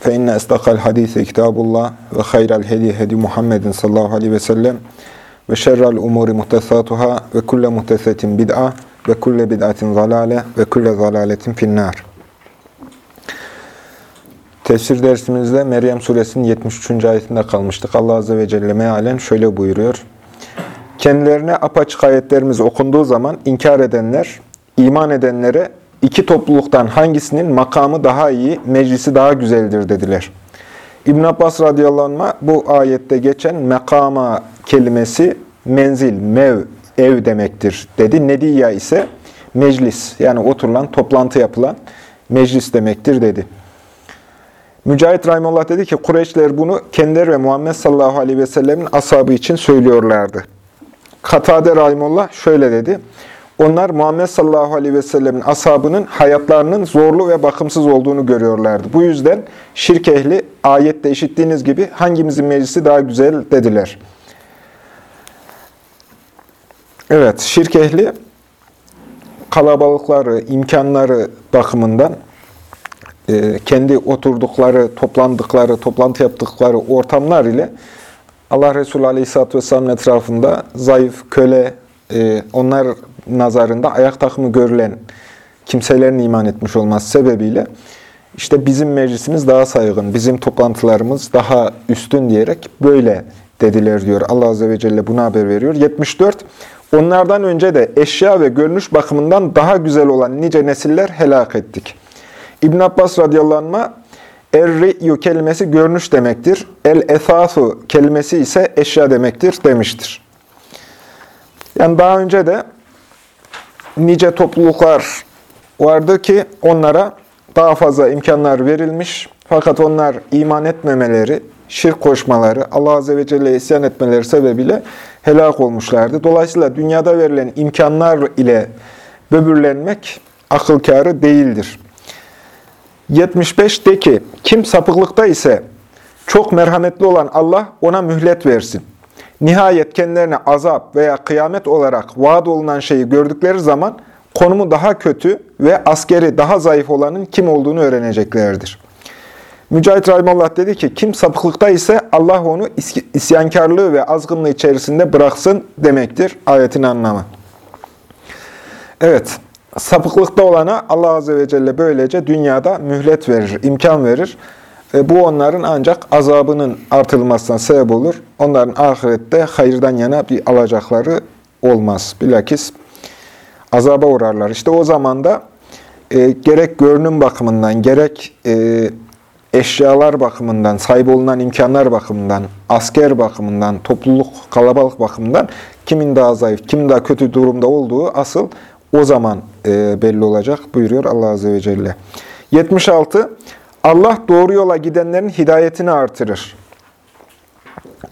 فإن أصدق الحديث كتاب الله وخير الهدي هدي محمد صلى الله عليه وسلم وشر الأمور محدثاتها وكل محدثة بدعة وكل بدعة ضلالة وكل ضلالة في النار Tefsir dersimizde Meryem suresinin 73. ayetinde kalmıştık. Allah Azze ve Celle mealen şöyle buyuruyor. Kendilerine apaçık ayetlerimiz okunduğu zaman inkar edenler, iman edenlere İki topluluktan hangisinin makamı daha iyi, meclisi daha güzeldir dediler. İbn Abbas radıyallahu anh bu ayette geçen mekama kelimesi menzil, mev, ev demektir dedi. Nediya ise meclis yani oturulan, toplantı yapılan meclis demektir dedi. Mücahit Rahimullah dedi ki Kureyşler bunu kendileri ve Muhammed sallallahu aleyhi ve sellemin ashabı için söylüyorlardı. Katade Rahimullah şöyle dedi. Onlar Muhammed sallallahu aleyhi ve sellemin ashabının hayatlarının zorlu ve bakımsız olduğunu görüyorlardı. Bu yüzden şirk ehli ayette işittiğiniz gibi hangimizin meclisi daha güzel dediler. Evet, şirk ehli kalabalıkları, imkanları bakımından e, kendi oturdukları, toplandıkları, toplantı yaptıkları ortamlar ile Allah Resulü Aleyhisselatü Vesselam'ın etrafında zayıf, köle, e, onlar nazarında ayak takımı görülen kimselerin iman etmiş olması sebebiyle işte bizim meclisimiz daha saygın, bizim toplantılarımız daha üstün diyerek böyle dediler diyor. Allah Azze ve Celle buna haber veriyor. 74. Onlardan önce de eşya ve görünüş bakımından daha güzel olan nice nesiller helak ettik. İbn Abbas radıyallahu anh Er-ri'yu kelimesi görünüş demektir. El-esasu kelimesi ise eşya demektir demiştir. Yani daha önce de nice topluluklar vardı ki onlara daha fazla imkanlar verilmiş. Fakat onlar iman etmemeleri, şirk koşmaları, Allah Azze ve Celle'ye isyan etmeleri sebebiyle helak olmuşlardı. Dolayısıyla dünyada verilen imkanlar ile böbürlenmek akıl kârı değildir. 75 de ki, kim sapıklıkta ise çok merhametli olan Allah ona mühlet versin. Nihayet kendilerine azap veya kıyamet olarak vaat olunan şeyi gördükleri zaman konumu daha kötü ve askeri daha zayıf olanın kim olduğunu öğreneceklerdir. Mücahit Rahimallah dedi ki, kim sapıklıkta ise Allah onu isyankarlığı ve azgınlığı içerisinde bıraksın demektir ayetin anlamı. Evet, sapıklıkta olana Allah Azze ve Celle böylece dünyada mühlet verir, imkan verir. E, bu onların ancak azabının artırılmasına sebep olur. Onların ahirette hayırdan yana bir alacakları olmaz. Bilakis azaba uğrarlar. İşte o zaman da e, gerek görünüm bakımından, gerek e, eşyalar bakımından, sahip olunan imkanlar bakımından, asker bakımından, topluluk, kalabalık bakımından kimin daha zayıf, kimin daha kötü durumda olduğu asıl o zaman e, belli olacak buyuruyor Allah Azze ve Celle. 76. Allah doğru yola gidenlerin hidayetini artırır.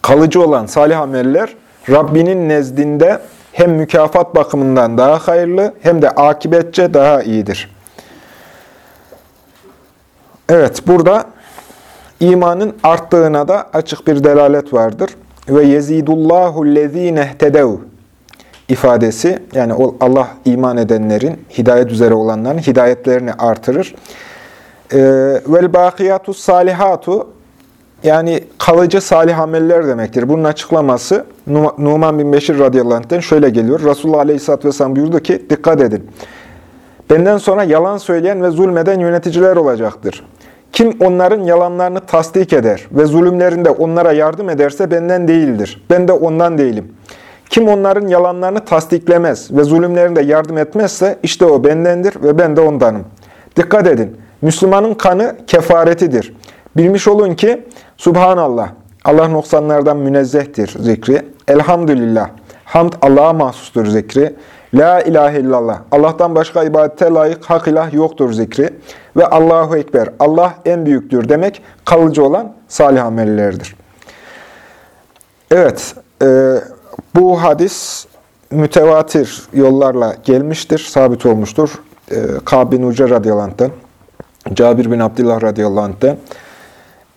Kalıcı olan salih ameller Rabbinin nezdinde hem mükafat bakımından daha hayırlı hem de akibetçe daha iyidir. Evet, burada imanın arttığına da açık bir delalet vardır. Ve yezidullahu lezine tedev ifadesi, yani Allah iman edenlerin, hidayet üzere olanların hidayetlerini artırır. Ee, vel bakiyatu salihatu yani kalıcı salih ameller demektir. Bunun açıklaması Numan bin Beşir radıyallahu anh'ten şöyle geliyor. Resulullah aleyhisselatü vesselam buyurdu ki dikkat edin. Benden sonra yalan söyleyen ve zulmeden yöneticiler olacaktır. Kim onların yalanlarını tasdik eder ve zulümlerinde onlara yardım ederse benden değildir. Ben de ondan değilim. Kim onların yalanlarını tasdiklemez ve zulümlerinde yardım etmezse işte o bendendir ve ben de ondanım. Dikkat edin. Müslümanın kanı kefaretidir. Bilmiş olun ki Subhanallah, Allah noksanlardan münezzehtir zikri. Elhamdülillah, hamd Allah'a mahsustur zikri. La ilahe illallah, Allah'tan başka ibadete layık hak ilah yoktur zikri. Ve Allahu Ekber, Allah en büyüktür demek kalıcı olan salih amellerdir. Evet, e, Bu hadis mütevatir yollarla gelmiştir, sabit olmuştur. E, Kab bin Uca radıyallahu Cabir bin Abdullah radıyallahu anh'ten,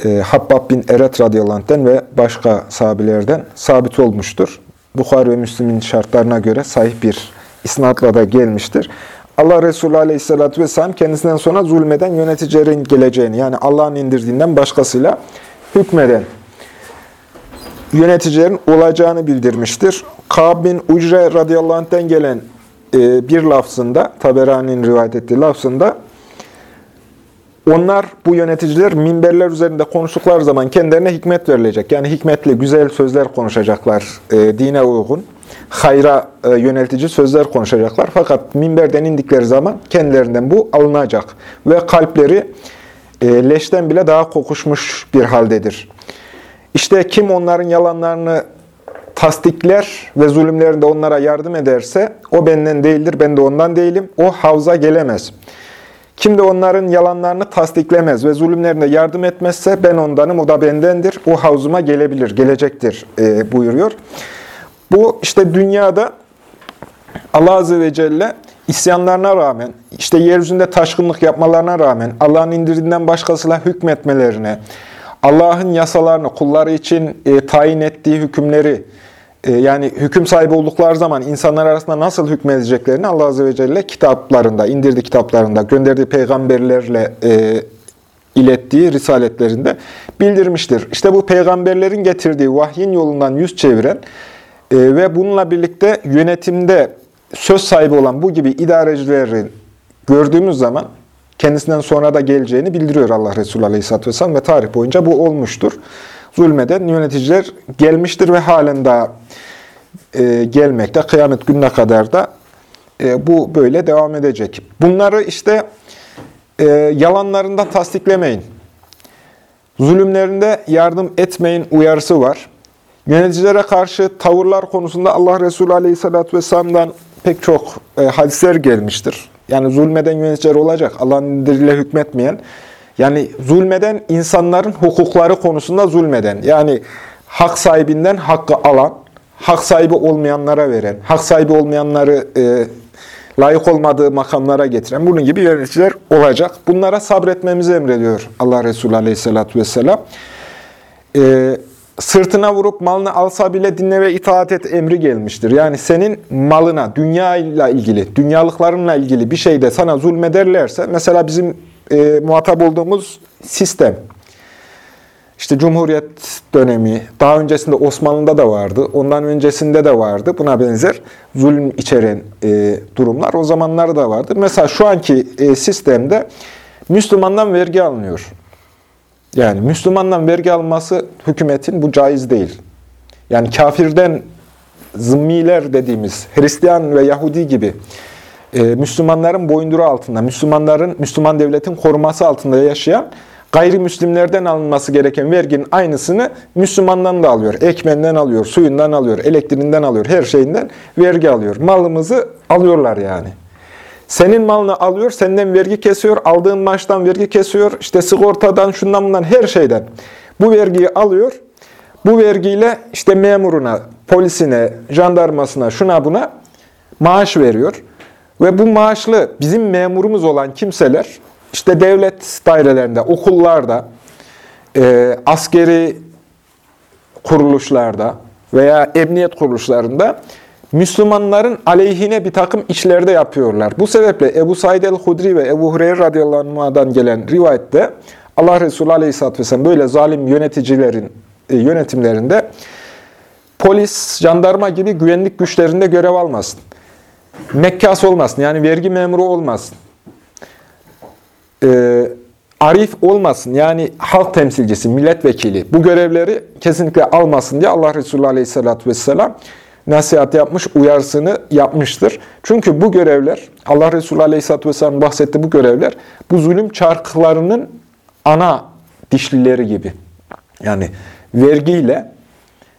e, Habbab bin Eret radıyallahu anh'ten ve başka sahabilerden sabit olmuştur. Bukhari ve Müslim'in şartlarına göre sahih bir isnatla da gelmiştir. Allah Resulü Aleyhisselatü Vesselam kendisinden sonra zulmeden yöneticilerin geleceğini, yani Allah'ın indirdiğinden başkasıyla hükmeden yöneticilerin olacağını bildirmiştir. Kab bin Ucre radıyallahu anh'ten gelen e, bir lafzında, Taberani'nin rivayet ettiği lafzında, onlar, bu yöneticiler minberler üzerinde konuştukları zaman kendilerine hikmet verilecek. Yani hikmetli, güzel sözler konuşacaklar, e, dine uygun, hayra e, yöneltici sözler konuşacaklar. Fakat minberden indikleri zaman kendilerinden bu alınacak. Ve kalpleri e, leşten bile daha kokuşmuş bir haldedir. İşte kim onların yalanlarını tasdikler ve zulümlerinde onlara yardım ederse o benden değildir, ben de ondan değilim. O havza gelemez. Kim de onların yalanlarını tasdiklemez ve zulümlerine yardım etmezse ben ondanım, o da bendendir. O havzuma gelebilir, gelecektir e, buyuruyor. Bu işte dünyada Allah Azze ve Celle isyanlarına rağmen, işte yeryüzünde taşkınlık yapmalarına rağmen, Allah'ın indirdiğinden başkasıyla hükmetmelerine, Allah'ın yasalarını, kulları için e, tayin ettiği hükümleri, yani hüküm sahibi oldukları zaman insanlar arasında nasıl hükmedeceklerini Allah Azze ve Celle kitaplarında, indirdiği kitaplarında, gönderdiği peygamberlerle e, ilettiği risaletlerinde bildirmiştir. İşte bu peygamberlerin getirdiği vahyin yolundan yüz çeviren e, ve bununla birlikte yönetimde söz sahibi olan bu gibi idarecileri gördüğümüz zaman kendisinden sonra da geleceğini bildiriyor Allah Resulü Aleyhisselatü Vesselam ve tarih boyunca bu olmuştur. Zulmeden yöneticiler gelmiştir ve halen daha e, gelmekte. Kıyamet gününe kadar da e, bu böyle devam edecek. Bunları işte e, yalanlarından tasdiklemeyin. Zulümlerinde yardım etmeyin uyarısı var. Yöneticilere karşı tavırlar konusunda Allah Resulü Aleyhisselatü Vesselam'dan pek çok e, hadisler gelmiştir. Yani zulmeden yöneticiler olacak. Allah'ın indiriyle hükmetmeyen. Yani zulmeden insanların hukukları konusunda zulmeden. Yani hak sahibinden hakkı alan, hak sahibi olmayanlara veren, hak sahibi olmayanları e, layık olmadığı makamlara getiren bunun gibi yöneticiler olacak. Bunlara sabretmemizi emrediyor Allah Resulü Aleyhisselatü Vesselam. E, sırtına vurup malını alsa bile dinle ve itaat et emri gelmiştir. Yani senin malına, dünya ile ilgili, dünyalıklarınla ilgili bir şeyde sana zulmederlerse, mesela bizim e, muhatap olduğumuz sistem, işte Cumhuriyet dönemi, daha öncesinde Osmanlı'da da vardı, ondan öncesinde de vardı. Buna benzer zulüm içeren e, durumlar o zamanlarda da vardı. Mesela şu anki e, sistemde Müslümandan vergi alınıyor. Yani Müslümandan vergi alması hükümetin bu caiz değil. Yani kafirden zımmiler dediğimiz Hristiyan ve Yahudi gibi e, Müslümanların boyunduru altında, Müslümanların, Müslüman devletin koruması altında yaşayan gayrimüslimlerden alınması gereken verginin aynısını Müslümandan da alıyor. Ekmenden alıyor, suyundan alıyor, elektriğinden alıyor, her şeyinden vergi alıyor. Malımızı alıyorlar yani. Senin malını alıyor, senden vergi kesiyor, aldığın maaştan vergi kesiyor, işte sigortadan, şundan bundan, her şeyden. Bu vergiyi alıyor, bu vergiyle işte memuruna, polisine, jandarmasına, şuna buna maaş veriyor. Ve bu maaşlı bizim memurumuz olan kimseler, işte devlet dairelerinde, okullarda, e, askeri kuruluşlarda veya emniyet kuruluşlarında Müslümanların aleyhine bir takım işlerde yapıyorlar. Bu sebeple Ebu Said el-Hudri ve Ebu Hureyre radıyallahu gelen rivayette Allah Resulü aleyhisselatü vesselam böyle zalim yöneticilerin e, yönetimlerinde polis, jandarma gibi güvenlik güçlerinde görev almasın. Mekkas olmasın, yani vergi memuru olmasın. Ee, arif olmasın, yani halk temsilcisi, milletvekili. Bu görevleri kesinlikle almasın diye Allah Resulü aleyhisselatü vesselam nasihat yapmış, uyarısını yapmıştır. Çünkü bu görevler, Allah Resulü Aleyhisselatü Vesselam bahsetti bu görevler, bu zulüm çarklarının ana dişlileri gibi. Yani vergiyle,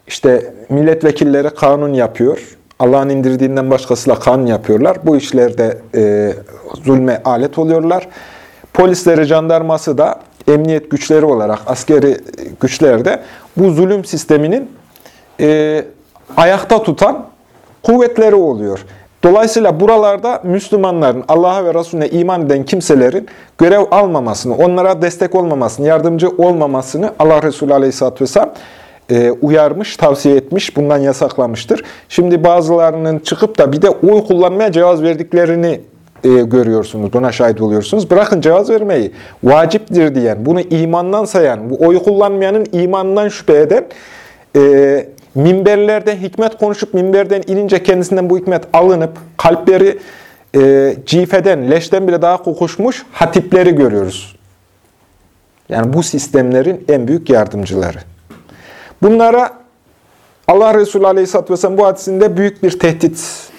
işte milletvekilleri kanun yapıyor, Allah'ın indirdiğinden başkasıyla kanun yapıyorlar. Bu işlerde e, zulme alet oluyorlar. Polisleri, jandarması da emniyet güçleri olarak, askeri güçlerde bu zulüm sisteminin e, ayakta tutan kuvvetleri oluyor. Dolayısıyla buralarda Müslümanların, Allah'a ve Resulüne iman eden kimselerin görev almamasını, onlara destek olmamasını, yardımcı olmamasını Allah Resulü Aleyhisselatü Vesselam uyarmış, tavsiye etmiş, bundan yasaklamıştır. Şimdi bazılarının çıkıp da bir de oy kullanmaya cevaz verdiklerini e, görüyorsunuz, buna şahit oluyorsunuz. Bırakın cevaz vermeyi, vaciptir diyen, bunu imandan sayan, bu oy kullanmayanın imanından şüphe eden, e, minberlerde hikmet konuşup minberden inince kendisinden bu hikmet alınıp kalpleri e, cifeden, leşten bile daha kokuşmuş hatipleri görüyoruz. Yani bu sistemlerin en büyük yardımcıları. Bunlara Allah Resulü Aleyhisselatü Vesselam bu hadisinde büyük bir tehdit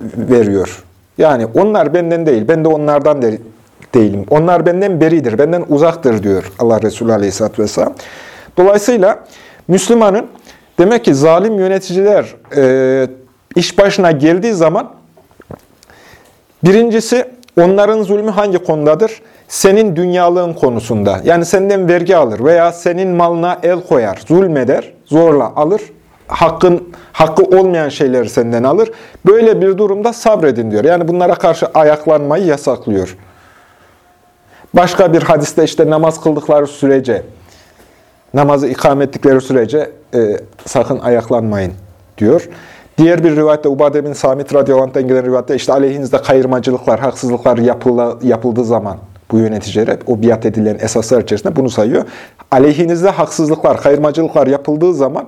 veriyor. Yani onlar benden değil, ben de onlardan de değilim. Onlar benden beridir, benden uzaktır diyor Allah Resulü Aleyhisselatü Vesselam. Dolayısıyla Müslümanın demek ki zalim yöneticiler e, iş başına geldiği zaman birincisi onların zulmü hangi konudadır? Senin dünyalığın konusunda. Yani senden vergi alır veya senin malına el koyar, zulmeder, zorla alır. Hakkın hakkı olmayan şeyleri senden alır. Böyle bir durumda sabredin diyor. Yani bunlara karşı ayaklanmayı yasaklıyor. Başka bir hadiste işte namaz kıldıkları sürece, namazı ikame ettikleri sürece e, sakın ayaklanmayın diyor. Diğer bir rivayette Ubade bin Samit radıyallahu anh'tan gelen rivayette işte aleyhinizde kayırmacılıklar, haksızlıklar yapıldı, yapıldığı zaman bu yöneticilere o biat edilen esaslar içerisinde bunu sayıyor. Aleyhinizde haksızlıklar, kayırmacılıklar yapıldığı zaman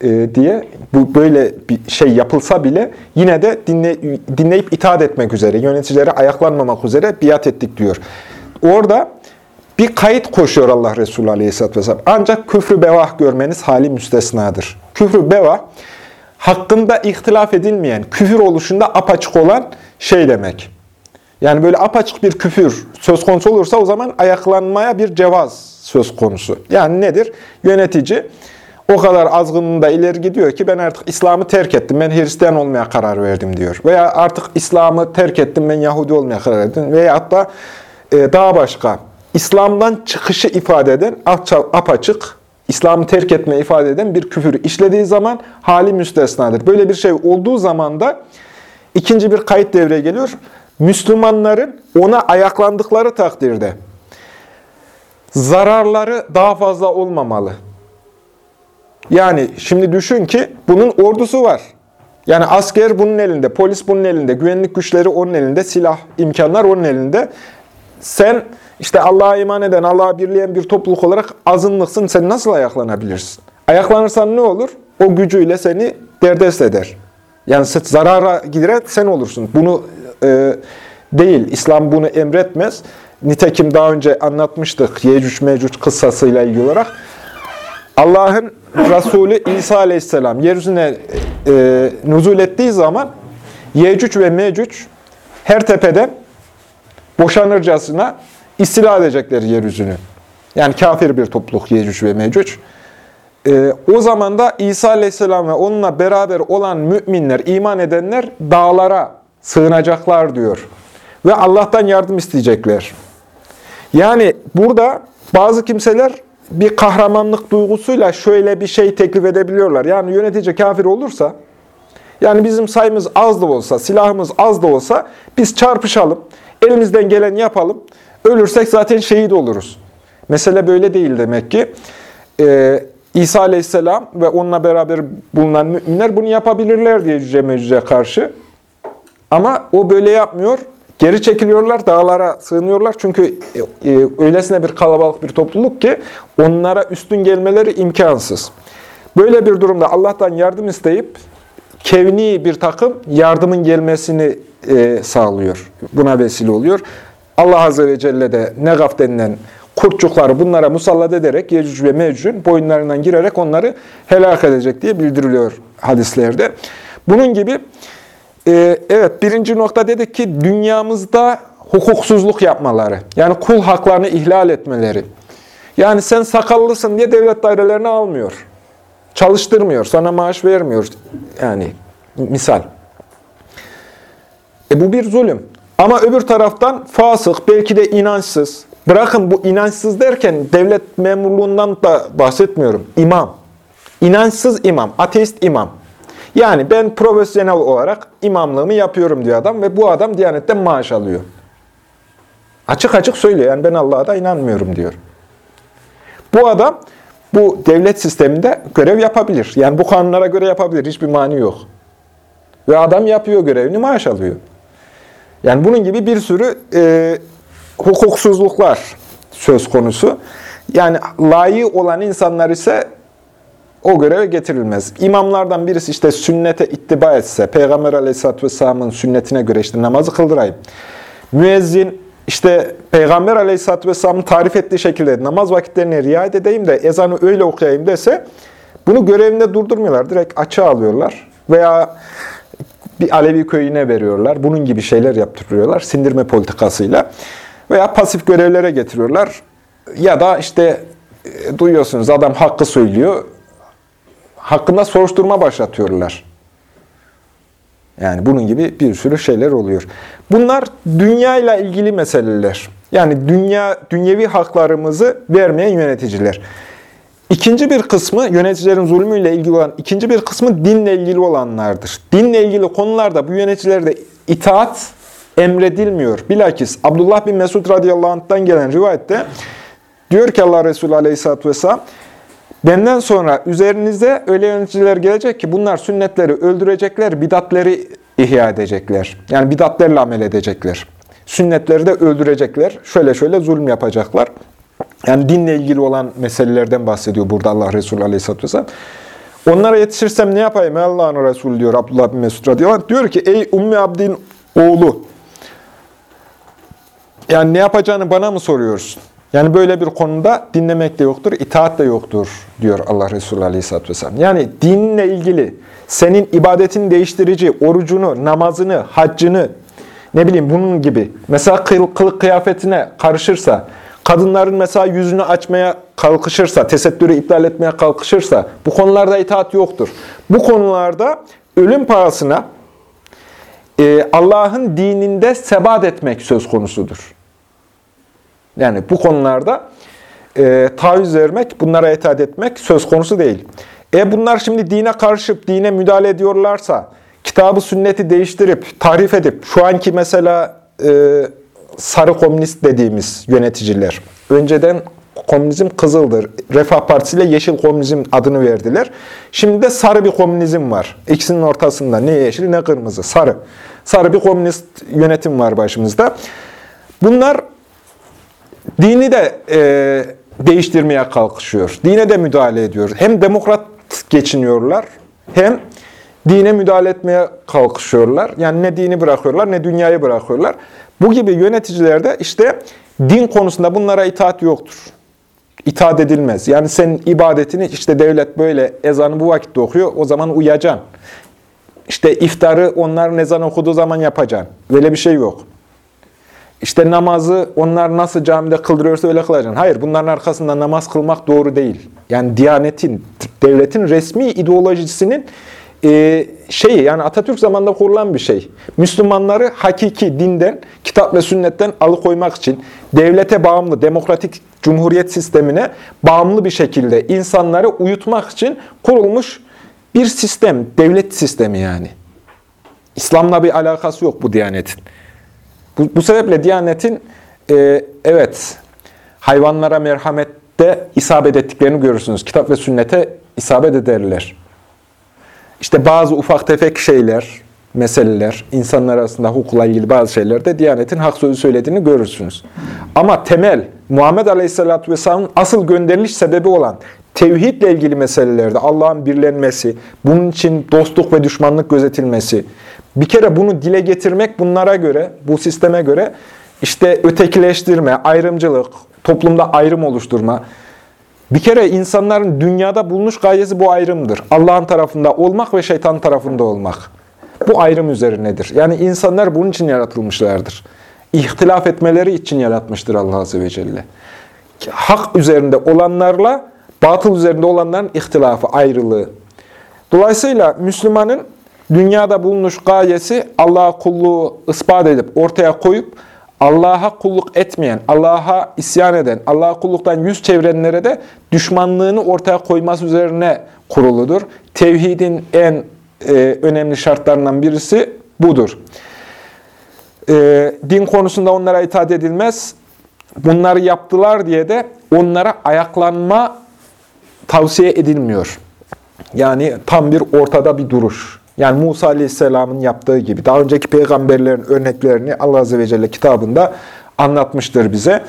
e, diye bu böyle bir şey yapılsa bile yine de dinle, dinleyip itaat etmek üzere, yöneticilere ayaklanmamak üzere biat ettik diyor. Orada bir kayıt koşuyor Allah Resulü Aleyhisselatü Vesselam. Ancak küfrü bevah görmeniz hali müstesnadır. Küfrü bevah, hakkında ihtilaf edilmeyen, küfür oluşunda apaçık olan şey demek. Yani böyle apaçık bir küfür söz konusu olursa o zaman ayaklanmaya bir cevaz söz konusu. Yani nedir? Yönetici o kadar azgınlığında ileri gidiyor ki ben artık İslam'ı terk ettim, ben Hristiyan olmaya karar verdim diyor. Veya artık İslam'ı terk ettim, ben Yahudi olmaya karar verdim. Veya hatta e, daha başka, İslam'dan çıkışı ifade eden, apaçık, İslam'ı terk etme ifade eden bir küfür işlediği zaman hali müstesnadır. Böyle bir şey olduğu zaman da ikinci bir kayıt devreye geliyor. Müslümanların ona ayaklandıkları takdirde zararları daha fazla olmamalı. Yani şimdi düşün ki bunun ordusu var. Yani asker bunun elinde, polis bunun elinde, güvenlik güçleri onun elinde, silah imkanlar onun elinde. Sen işte Allah'a iman eden, Allah'a birleyen bir topluluk olarak azınlıksın. Sen nasıl ayaklanabilirsin? Ayaklanırsan ne olur? O gücüyle seni derdest eder. Yani zarara giren sen olursun. Bunu e, değil, İslam bunu emretmez. Nitekim daha önce anlatmıştık Yecüc Mecüc kıssasıyla ilgili olarak. Allah'ın Resulü İsa Aleyhisselam yeryüzüne e, nuzul ettiği zaman Yecüc ve Mecüc her tepeden boşanırcasına istila edecekler yeryüzünü. Yani kafir bir topluluk Yecüc ve Mecüc. Ee, o zaman da İsa Aleyhisselam ve onunla beraber olan müminler, iman edenler dağlara sığınacaklar diyor. Ve Allah'tan yardım isteyecekler. Yani burada bazı kimseler bir kahramanlık duygusuyla şöyle bir şey teklif edebiliyorlar. Yani yönetici kafir olursa, yani bizim sayımız az da olsa, silahımız az da olsa biz çarpışalım, elimizden geleni yapalım. Ölürsek zaten şehit oluruz. Mesele böyle değil demek ki. Ee, İsa Aleyhisselam ve onunla beraber bulunan müminler bunu yapabilirler diye Cüce Mecüce karşı. Ama o böyle yapmıyor. Geri çekiliyorlar, dağlara sığınıyorlar. Çünkü e, öylesine bir kalabalık bir topluluk ki onlara üstün gelmeleri imkansız. Böyle bir durumda Allah'tan yardım isteyip kevni bir takım yardımın gelmesini e, sağlıyor. Buna vesile oluyor. Allah Azze ve Celle de Negaf denilen kurtçukları bunlara musallat ederek Yecüc ve Mecüc'ün boyunlarından girerek onları helak edecek diye bildiriliyor hadislerde. Bunun gibi e, evet birinci nokta dedik ki dünyamızda hukuksuzluk yapmaları. Yani kul haklarını ihlal etmeleri. Yani sen sakallısın diye devlet dairelerini almıyor. Çalıştırmıyor, sana maaş vermiyor. Yani misal. E bu bir zulüm. Ama öbür taraftan fasık, belki de inançsız. Bırakın bu inançsız derken devlet memurluğundan da bahsetmiyorum. İmam. İnançsız imam, ateist imam. Yani ben profesyonel olarak imamlığımı yapıyorum diyor adam ve bu adam Diyanet'ten maaş alıyor. Açık açık söylüyor. Yani ben Allah'a da inanmıyorum diyor. Bu adam bu devlet sisteminde görev yapabilir. Yani bu kanunlara göre yapabilir. Hiçbir mani yok. Ve adam yapıyor görevini, maaş alıyor. Yani bunun gibi bir sürü e, hukuksuzluklar söz konusu. Yani layığı olan insanlar ise o göreve getirilmez. İmamlardan birisi işte sünnete ittiba etse, Peygamber aleyhisselatü vesselamın sünnetine göre işte namazı kıldırayım. Müezzin işte Peygamber aleyhisselatü vesselamın tarif ettiği şekilde namaz vakitlerine riayet edeyim de ezanı öyle okuyayım dese bunu görevinde durdurmuyorlar. Direkt açığa alıyorlar. Veya bir Alevi köyüne veriyorlar. Bunun gibi şeyler yaptırıyorlar sindirme politikasıyla. Veya pasif görevlere getiriyorlar. Ya da işte e, duyuyorsunuz adam hakkı söylüyor. Hakkında soruşturma başlatıyorlar. Yani bunun gibi bir sürü şeyler oluyor. Bunlar dünya ile ilgili meseleler. Yani dünya dünyevi haklarımızı vermeyen yöneticiler. İkinci bir kısmı yöneticilerin zulmüyle ilgili olan ikinci bir kısmı dinle ilgili olanlardır. Dinle ilgili konularda bu yöneticilerde itaat emredilmiyor. Bilakis Abdullah bin Mesud radıyallahu anh'tan gelen rivayette diyor ki Allah Resulü aleyhisselatü vesselam Benden sonra üzerinize öyle yöneticiler gelecek ki bunlar sünnetleri öldürecekler, bidatleri ihya edecekler. Yani bidatlerle amel edecekler. Sünnetleri de öldürecekler. Şöyle şöyle zulüm yapacaklar. Yani dinle ilgili olan meselelerden bahsediyor burada Allah Resulü Aleyhisselatü Vesselam. Onlara yetişirsem ne yapayım? Allah'ın Resulü diyor Abdullah bin Mesud radıyallahu Diyor ki ey Ummi Abdin oğlu. Yani ne yapacağını bana mı soruyorsun? Yani böyle bir konuda dinlemek de yoktur, itaat de yoktur diyor Allah Resulü Aleyhisselatü Vesselam. Yani dinle ilgili senin ibadetini değiştirici, orucunu, namazını, haccını, ne bileyim bunun gibi. Mesela kıl, kılık kıyafetine karışırsa, kadınların mesela yüzünü açmaya kalkışırsa, tesettürü iptal etmeye kalkışırsa bu konularda itaat yoktur. Bu konularda ölüm pahasına e, Allah'ın dininde sebat etmek söz konusudur. Yani bu konularda e, taviz vermek, bunlara itaat etmek söz konusu değil. E bunlar şimdi dine karışıp dine müdahale ediyorlarsa, kitabı sünneti değiştirip, tarif edip, şu anki mesela e, sarı komünist dediğimiz yöneticiler, önceden komünizm kızıldır. Refah Partisi ile yeşil komünizm adını verdiler. Şimdi de sarı bir komünizm var. İkisinin ortasında ne yeşil ne kırmızı, sarı. Sarı bir komünist yönetim var başımızda. Bunlar Dini de e, değiştirmeye kalkışıyor. Dine de müdahale ediyor. Hem demokrat geçiniyorlar hem dine müdahale etmeye kalkışıyorlar. Yani ne dini bırakıyorlar ne dünyayı bırakıyorlar. Bu gibi yöneticilerde işte din konusunda bunlara itaat yoktur. İtaat edilmez. Yani senin ibadetini işte devlet böyle ezanı bu vakitte okuyor o zaman uyacaksın. İşte iftarı onlar ezan okuduğu zaman yapacaksın. Böyle bir şey yok. İşte namazı onlar nasıl camide kıldırıyorsa öyle kılacaksın. Hayır, bunların arkasında namaz kılmak doğru değil. Yani Diyanet'in, devletin resmi ideolojisinin e, şeyi, yani Atatürk zamanında kurulan bir şey. Müslümanları hakiki dinden, kitap ve sünnetten alıkoymak için, devlete bağımlı, demokratik cumhuriyet sistemine bağımlı bir şekilde insanları uyutmak için kurulmuş bir sistem, devlet sistemi yani. İslam'la bir alakası yok bu Diyanet'in. Bu, bu sebeple Diyanet'in e, evet hayvanlara merhamette isabet ettiklerini görürsünüz. Kitap ve sünnete isabet ederler. İşte bazı ufak tefek şeyler, meseleler, insanlar arasında hukukla ilgili bazı şeylerde Diyanet'in hak sözü söylediğini görürsünüz. Ama temel, Muhammed Aleyhisselatü Vesselam'ın asıl gönderiliş sebebi olan tevhidle ilgili meselelerde Allah'ın birlenmesi, bunun için dostluk ve düşmanlık gözetilmesi, bir kere bunu dile getirmek bunlara göre, bu sisteme göre işte ötekileştirme, ayrımcılık, toplumda ayrım oluşturma. Bir kere insanların dünyada bulmuş gayesi bu ayrımdır. Allah'ın tarafında olmak ve şeytan tarafında olmak. Bu ayrım üzerinedir. Yani insanlar bunun için yaratılmışlardır. İhtilaf etmeleri için yaratmıştır Allah Azze ve Celle. Hak üzerinde olanlarla batıl üzerinde olanların ihtilafı, ayrılığı. Dolayısıyla Müslümanın dünyada bulunmuş gayesi Allah'a kulluğu ispat edip ortaya koyup Allah'a kulluk etmeyen, Allah'a isyan eden, Allah'a kulluktan yüz çevirenlere de düşmanlığını ortaya koyması üzerine kuruludur. Tevhidin en e, önemli şartlarından birisi budur. E, din konusunda onlara itaat edilmez. Bunları yaptılar diye de onlara ayaklanma tavsiye edilmiyor. Yani tam bir ortada bir duruş. Yani Musa Aleyhisselam'ın yaptığı gibi. Daha önceki peygamberlerin örneklerini Allah Azze ve Celle kitabında anlatmıştır bize.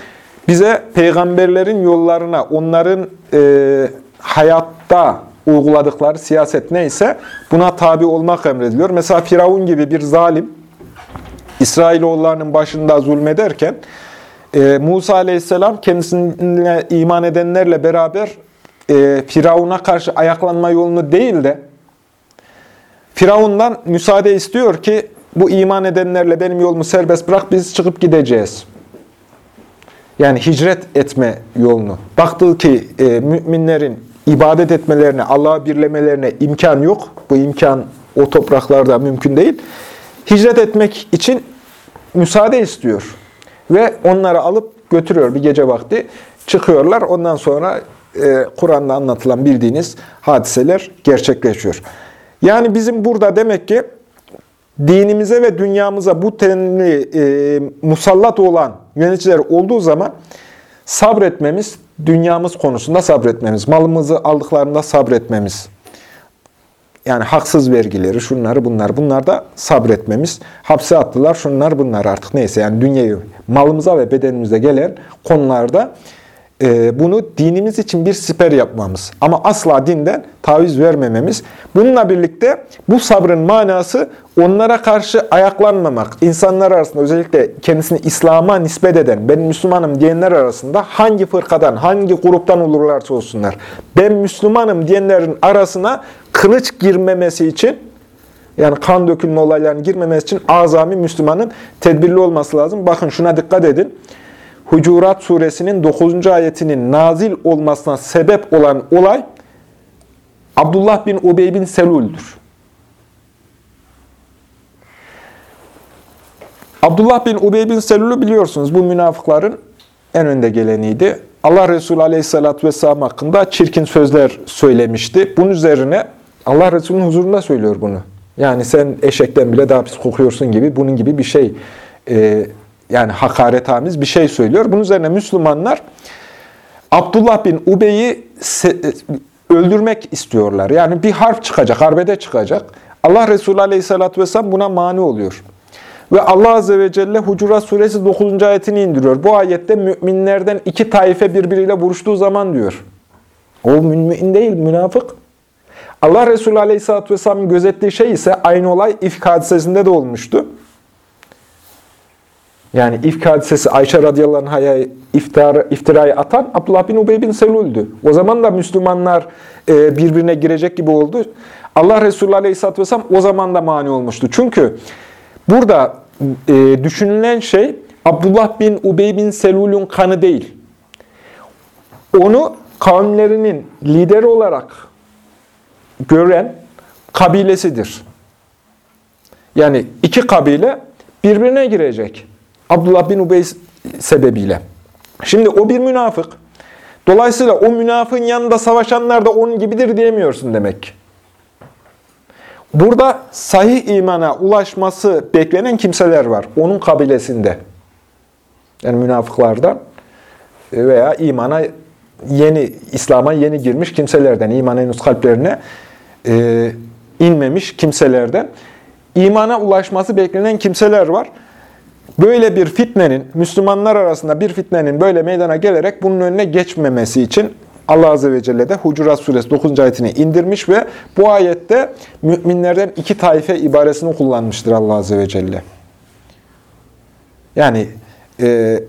Bize peygamberlerin yollarına, onların e, hayatta uyguladıkları siyaset neyse buna tabi olmak emrediliyor. Mesela Firavun gibi bir zalim, İsrailoğullarının başında zulmederken, e, Musa Aleyhisselam kendisine iman edenlerle beraber e, Firavun'a karşı ayaklanma yolunu değil de, Firavundan müsaade istiyor ki bu iman edenlerle benim yolumu serbest bırak biz çıkıp gideceğiz. Yani hicret etme yolunu. Baktığı ki e, müminlerin ibadet etmelerine, Allah'ı birlemelerine imkan yok. Bu imkan o topraklarda mümkün değil. Hicret etmek için müsaade istiyor. Ve onları alıp götürüyor bir gece vakti. Çıkıyorlar. Ondan sonra e, Kur'an'da anlatılan bildiğiniz hadiseler gerçekleşiyor. Yani bizim burada demek ki dinimize ve dünyamıza bu tenli e, musallat olan yöneticiler olduğu zaman sabretmemiz, dünyamız konusunda sabretmemiz, malımızı aldıklarında sabretmemiz, yani haksız vergileri, şunları bunlar, bunlar da sabretmemiz. Hapse attılar, şunlar bunlar artık neyse yani dünyayı, malımıza ve bedenimize gelen konularda e, bunu dinimiz için bir siper yapmamız. Ama asla dinden taviz vermememiz. Bununla birlikte bu sabrın manası onlara karşı ayaklanmamak. İnsanlar arasında özellikle kendisini İslam'a nispet eden, ben Müslümanım diyenler arasında hangi fırkadan, hangi gruptan olurlarsa olsunlar, ben Müslümanım diyenlerin arasına kılıç girmemesi için yani kan dökülme olaylarının girmemesi için azami Müslümanın tedbirli olması lazım. Bakın şuna dikkat edin. Hucurat suresinin 9. ayetinin nazil olmasına sebep olan olay Abdullah bin Ubey bin Selul'dür. Abdullah bin Ubey bin Selul'ü biliyorsunuz. Bu münafıkların en önde geleniydi. Allah Resulü Aleyhisselatü Vesselam hakkında çirkin sözler söylemişti. Bunun üzerine Allah Resulü'nün huzurunda söylüyor bunu. Yani sen eşekten bile daha pis kokuyorsun gibi, bunun gibi bir şey e, yani hakaretamiz bir şey söylüyor. Bunun üzerine Müslümanlar Abdullah bin Ubey'i öldürmek istiyorlar. Yani bir harf çıkacak, harbede çıkacak. Allah Resulü Aleyhisselatü Vesselam buna mani oluyor. Ve Allah Azze ve Celle Hucurat Suresi 9. ayetini indiriyor. Bu ayette müminlerden iki taife birbiriyle vuruştuğu zaman diyor. O mümin değil, münafık. Allah Resulü Aleyhisselatü Vesselam'ın gözettiği şey ise aynı olay ifk hadisesinde de olmuştu. Yani ifk hadisesi Ayşe radıyallahu anh'a iftar, iftirayı atan Abdullah bin Ubey bin Selul'dü. O zaman da Müslümanlar e, birbirine girecek gibi oldu. Allah Resulü aleyhisselatü vesselam o zaman da mani olmuştu. Çünkü burada e, düşünülen şey Abdullah bin Ubey bin Selul'ün kanı değil. Onu kavimlerinin lideri olarak gören kabilesidir. Yani iki kabile birbirine girecek. Abdullah bin Ubey sebebiyle. Şimdi o bir münafık. Dolayısıyla o münafığın yanında savaşanlar da onun gibidir diyemiyorsun demek. Burada sahih imana ulaşması beklenen kimseler var. Onun kabilesinde. Yani münafıklardan veya imana yeni, İslam'a yeni girmiş kimselerden, iman henüz kalplerine e, inmemiş kimselerden. imana ulaşması beklenen kimseler var. Böyle bir fitnenin, Müslümanlar arasında bir fitnenin böyle meydana gelerek bunun önüne geçmemesi için Allah Azze ve Celle de Hucurat Suresi 9. ayetini indirmiş ve bu ayette müminlerden iki taife ibaresini kullanmıştır Allah Azze ve Celle. Yani e,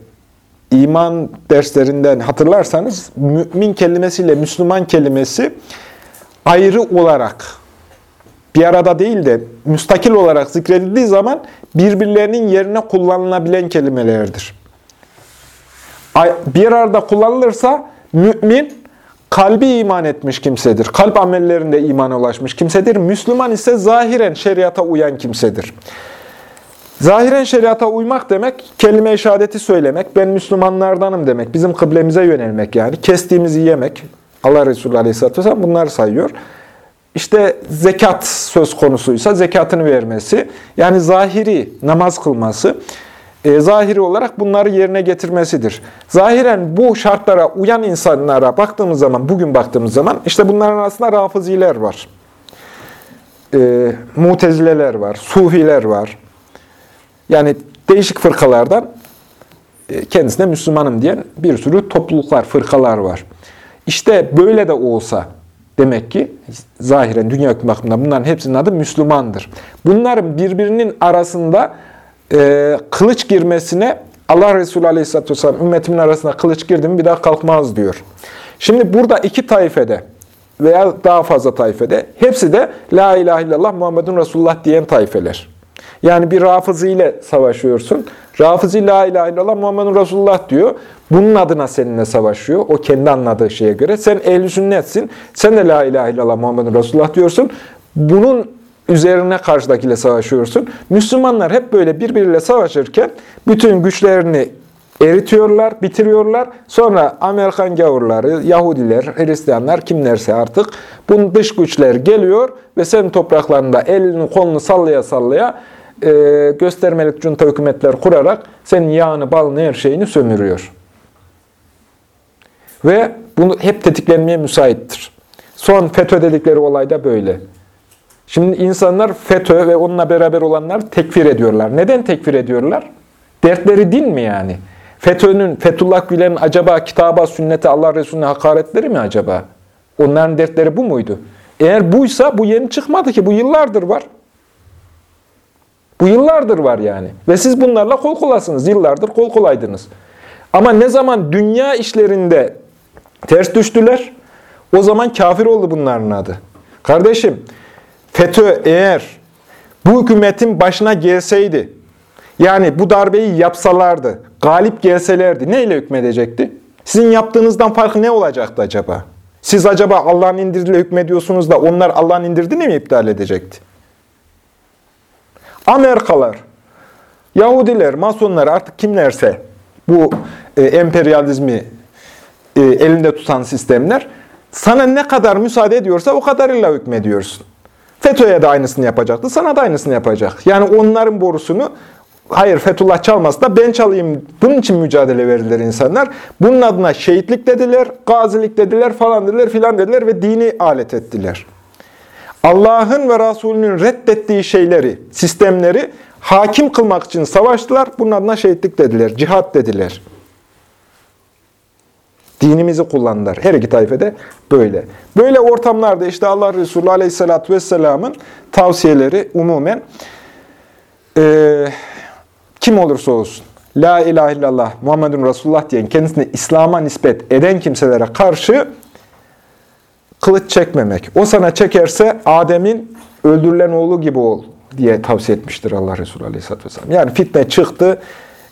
iman derslerinden hatırlarsanız mümin kelimesiyle Müslüman kelimesi ayrı olarak bir arada değil de müstakil olarak zikredildiği zaman birbirlerinin yerine kullanılabilen kelimelerdir. Bir arada kullanılırsa mümin kalbi iman etmiş kimsedir. Kalp amellerinde imana ulaşmış kimsedir. Müslüman ise zahiren şeriata uyan kimsedir. Zahiren şeriata uymak demek, kelime-i şehadeti söylemek, ben Müslümanlardanım demek, bizim kıblemize yönelmek yani. Kestiğimizi yemek, Allah Resulü Aleyhisselatü Vesselam bunları sayıyor. İşte zekat söz konusuysa zekatını vermesi, yani zahiri namaz kılması, e, zahiri olarak bunları yerine getirmesidir. Zahiren bu şartlara uyan insanlara baktığımız zaman, bugün baktığımız zaman, işte bunların arasında rafıziler var. E, mutezileler var, sufiler var. Yani değişik fırkalardan e, kendisine Müslümanım diyen bir sürü topluluklar, fırkalar var. İşte böyle de olsa demek ki zahiren dünya hükmü bakımından bunların hepsinin adı Müslümandır. Bunların birbirinin arasında e, kılıç girmesine Allah Resulü Aleyhisselatü Vesselam ümmetimin arasında kılıç girdi mi bir daha kalkmaz diyor. Şimdi burada iki taifede veya daha fazla taifede hepsi de La ilahe illallah Muhammedun Resulullah diyen taifeler. Yani bir rafızı ile savaşıyorsun. Rafızı la ilahe illallah Muhammedun Resulullah diyor. Bunun adına seninle savaşıyor. O kendi anladığı şeye göre. Sen ehl sünnetsin. Sen de la ilahe illallah Muhammedun Resulullah diyorsun. Bunun üzerine karşıdakiyle savaşıyorsun. Müslümanlar hep böyle birbiriyle savaşırken bütün güçlerini eritiyorlar, bitiriyorlar. Sonra Amerikan gavurları, Yahudiler, Hristiyanlar kimlerse artık bunun dış güçler geliyor ve senin topraklarında elini kolunu sallaya sallaya e, göstermelik cunta hükümetler kurarak senin yağını, balını, her şeyini sömürüyor. Ve bunu hep tetiklenmeye müsaittir. Son FETÖ dedikleri olay da böyle. Şimdi insanlar FETÖ ve onunla beraber olanlar tekfir ediyorlar. Neden tekfir ediyorlar? Dertleri din mi yani? FETÖ'nün, Fethullah Gülen'in acaba kitaba, sünnete, Allah Resulüne hakaretleri mi acaba? Onların dertleri bu muydu? Eğer buysa bu yeni çıkmadı ki. Bu yıllardır var. Bu yıllardır var yani. Ve siz bunlarla kol kolasınız. Yıllardır kol kolaydınız. Ama ne zaman dünya işlerinde ters düştüler, o zaman kafir oldu bunların adı. Kardeşim, FETÖ eğer bu hükümetin başına gelseydi, yani bu darbeyi yapsalardı, galip gelselerdi neyle hükmedecekti? Sizin yaptığınızdan farkı ne olacaktı acaba? Siz acaba Allah'ın indirdiğiyle hükmediyorsunuz da onlar Allah'ın indirdiğini mi iptal edecekti? Amerikalar, Yahudiler, Masonlar artık kimlerse bu e, emperyalizmi e, elinde tutan sistemler sana ne kadar müsaade ediyorsa o kadarıyla hükmediyorsun. FETÖ'ye de aynısını yapacaktı, sana da aynısını yapacak. Yani onların borusunu hayır Fethullah çalmaz da ben çalayım. Bunun için mücadele verdiler insanlar. Bunun adına şehitlik dediler, gazilik dediler falan dediler filan dediler ve dini alet ettiler. Allah'ın ve Resulünün reddettiği şeyleri, sistemleri hakim kılmak için savaştılar. Bunun adına şehitlik dediler, cihat dediler. Dinimizi kullandılar. Her iki tayfede böyle. Böyle ortamlarda işte Allah Resulü Aleyhisselatü Vesselam'ın tavsiyeleri umumen e, kim olursa olsun La ilahe illallah Muhammedun Resulullah diyen kendisini İslam'a nispet eden kimselere karşı kılıç çekmemek. O sana çekerse Adem'in öldürülen oğlu gibi ol diye tavsiye etmiştir Allah Resulü Aleyhisselatü Vesselam. Yani fitne çıktı,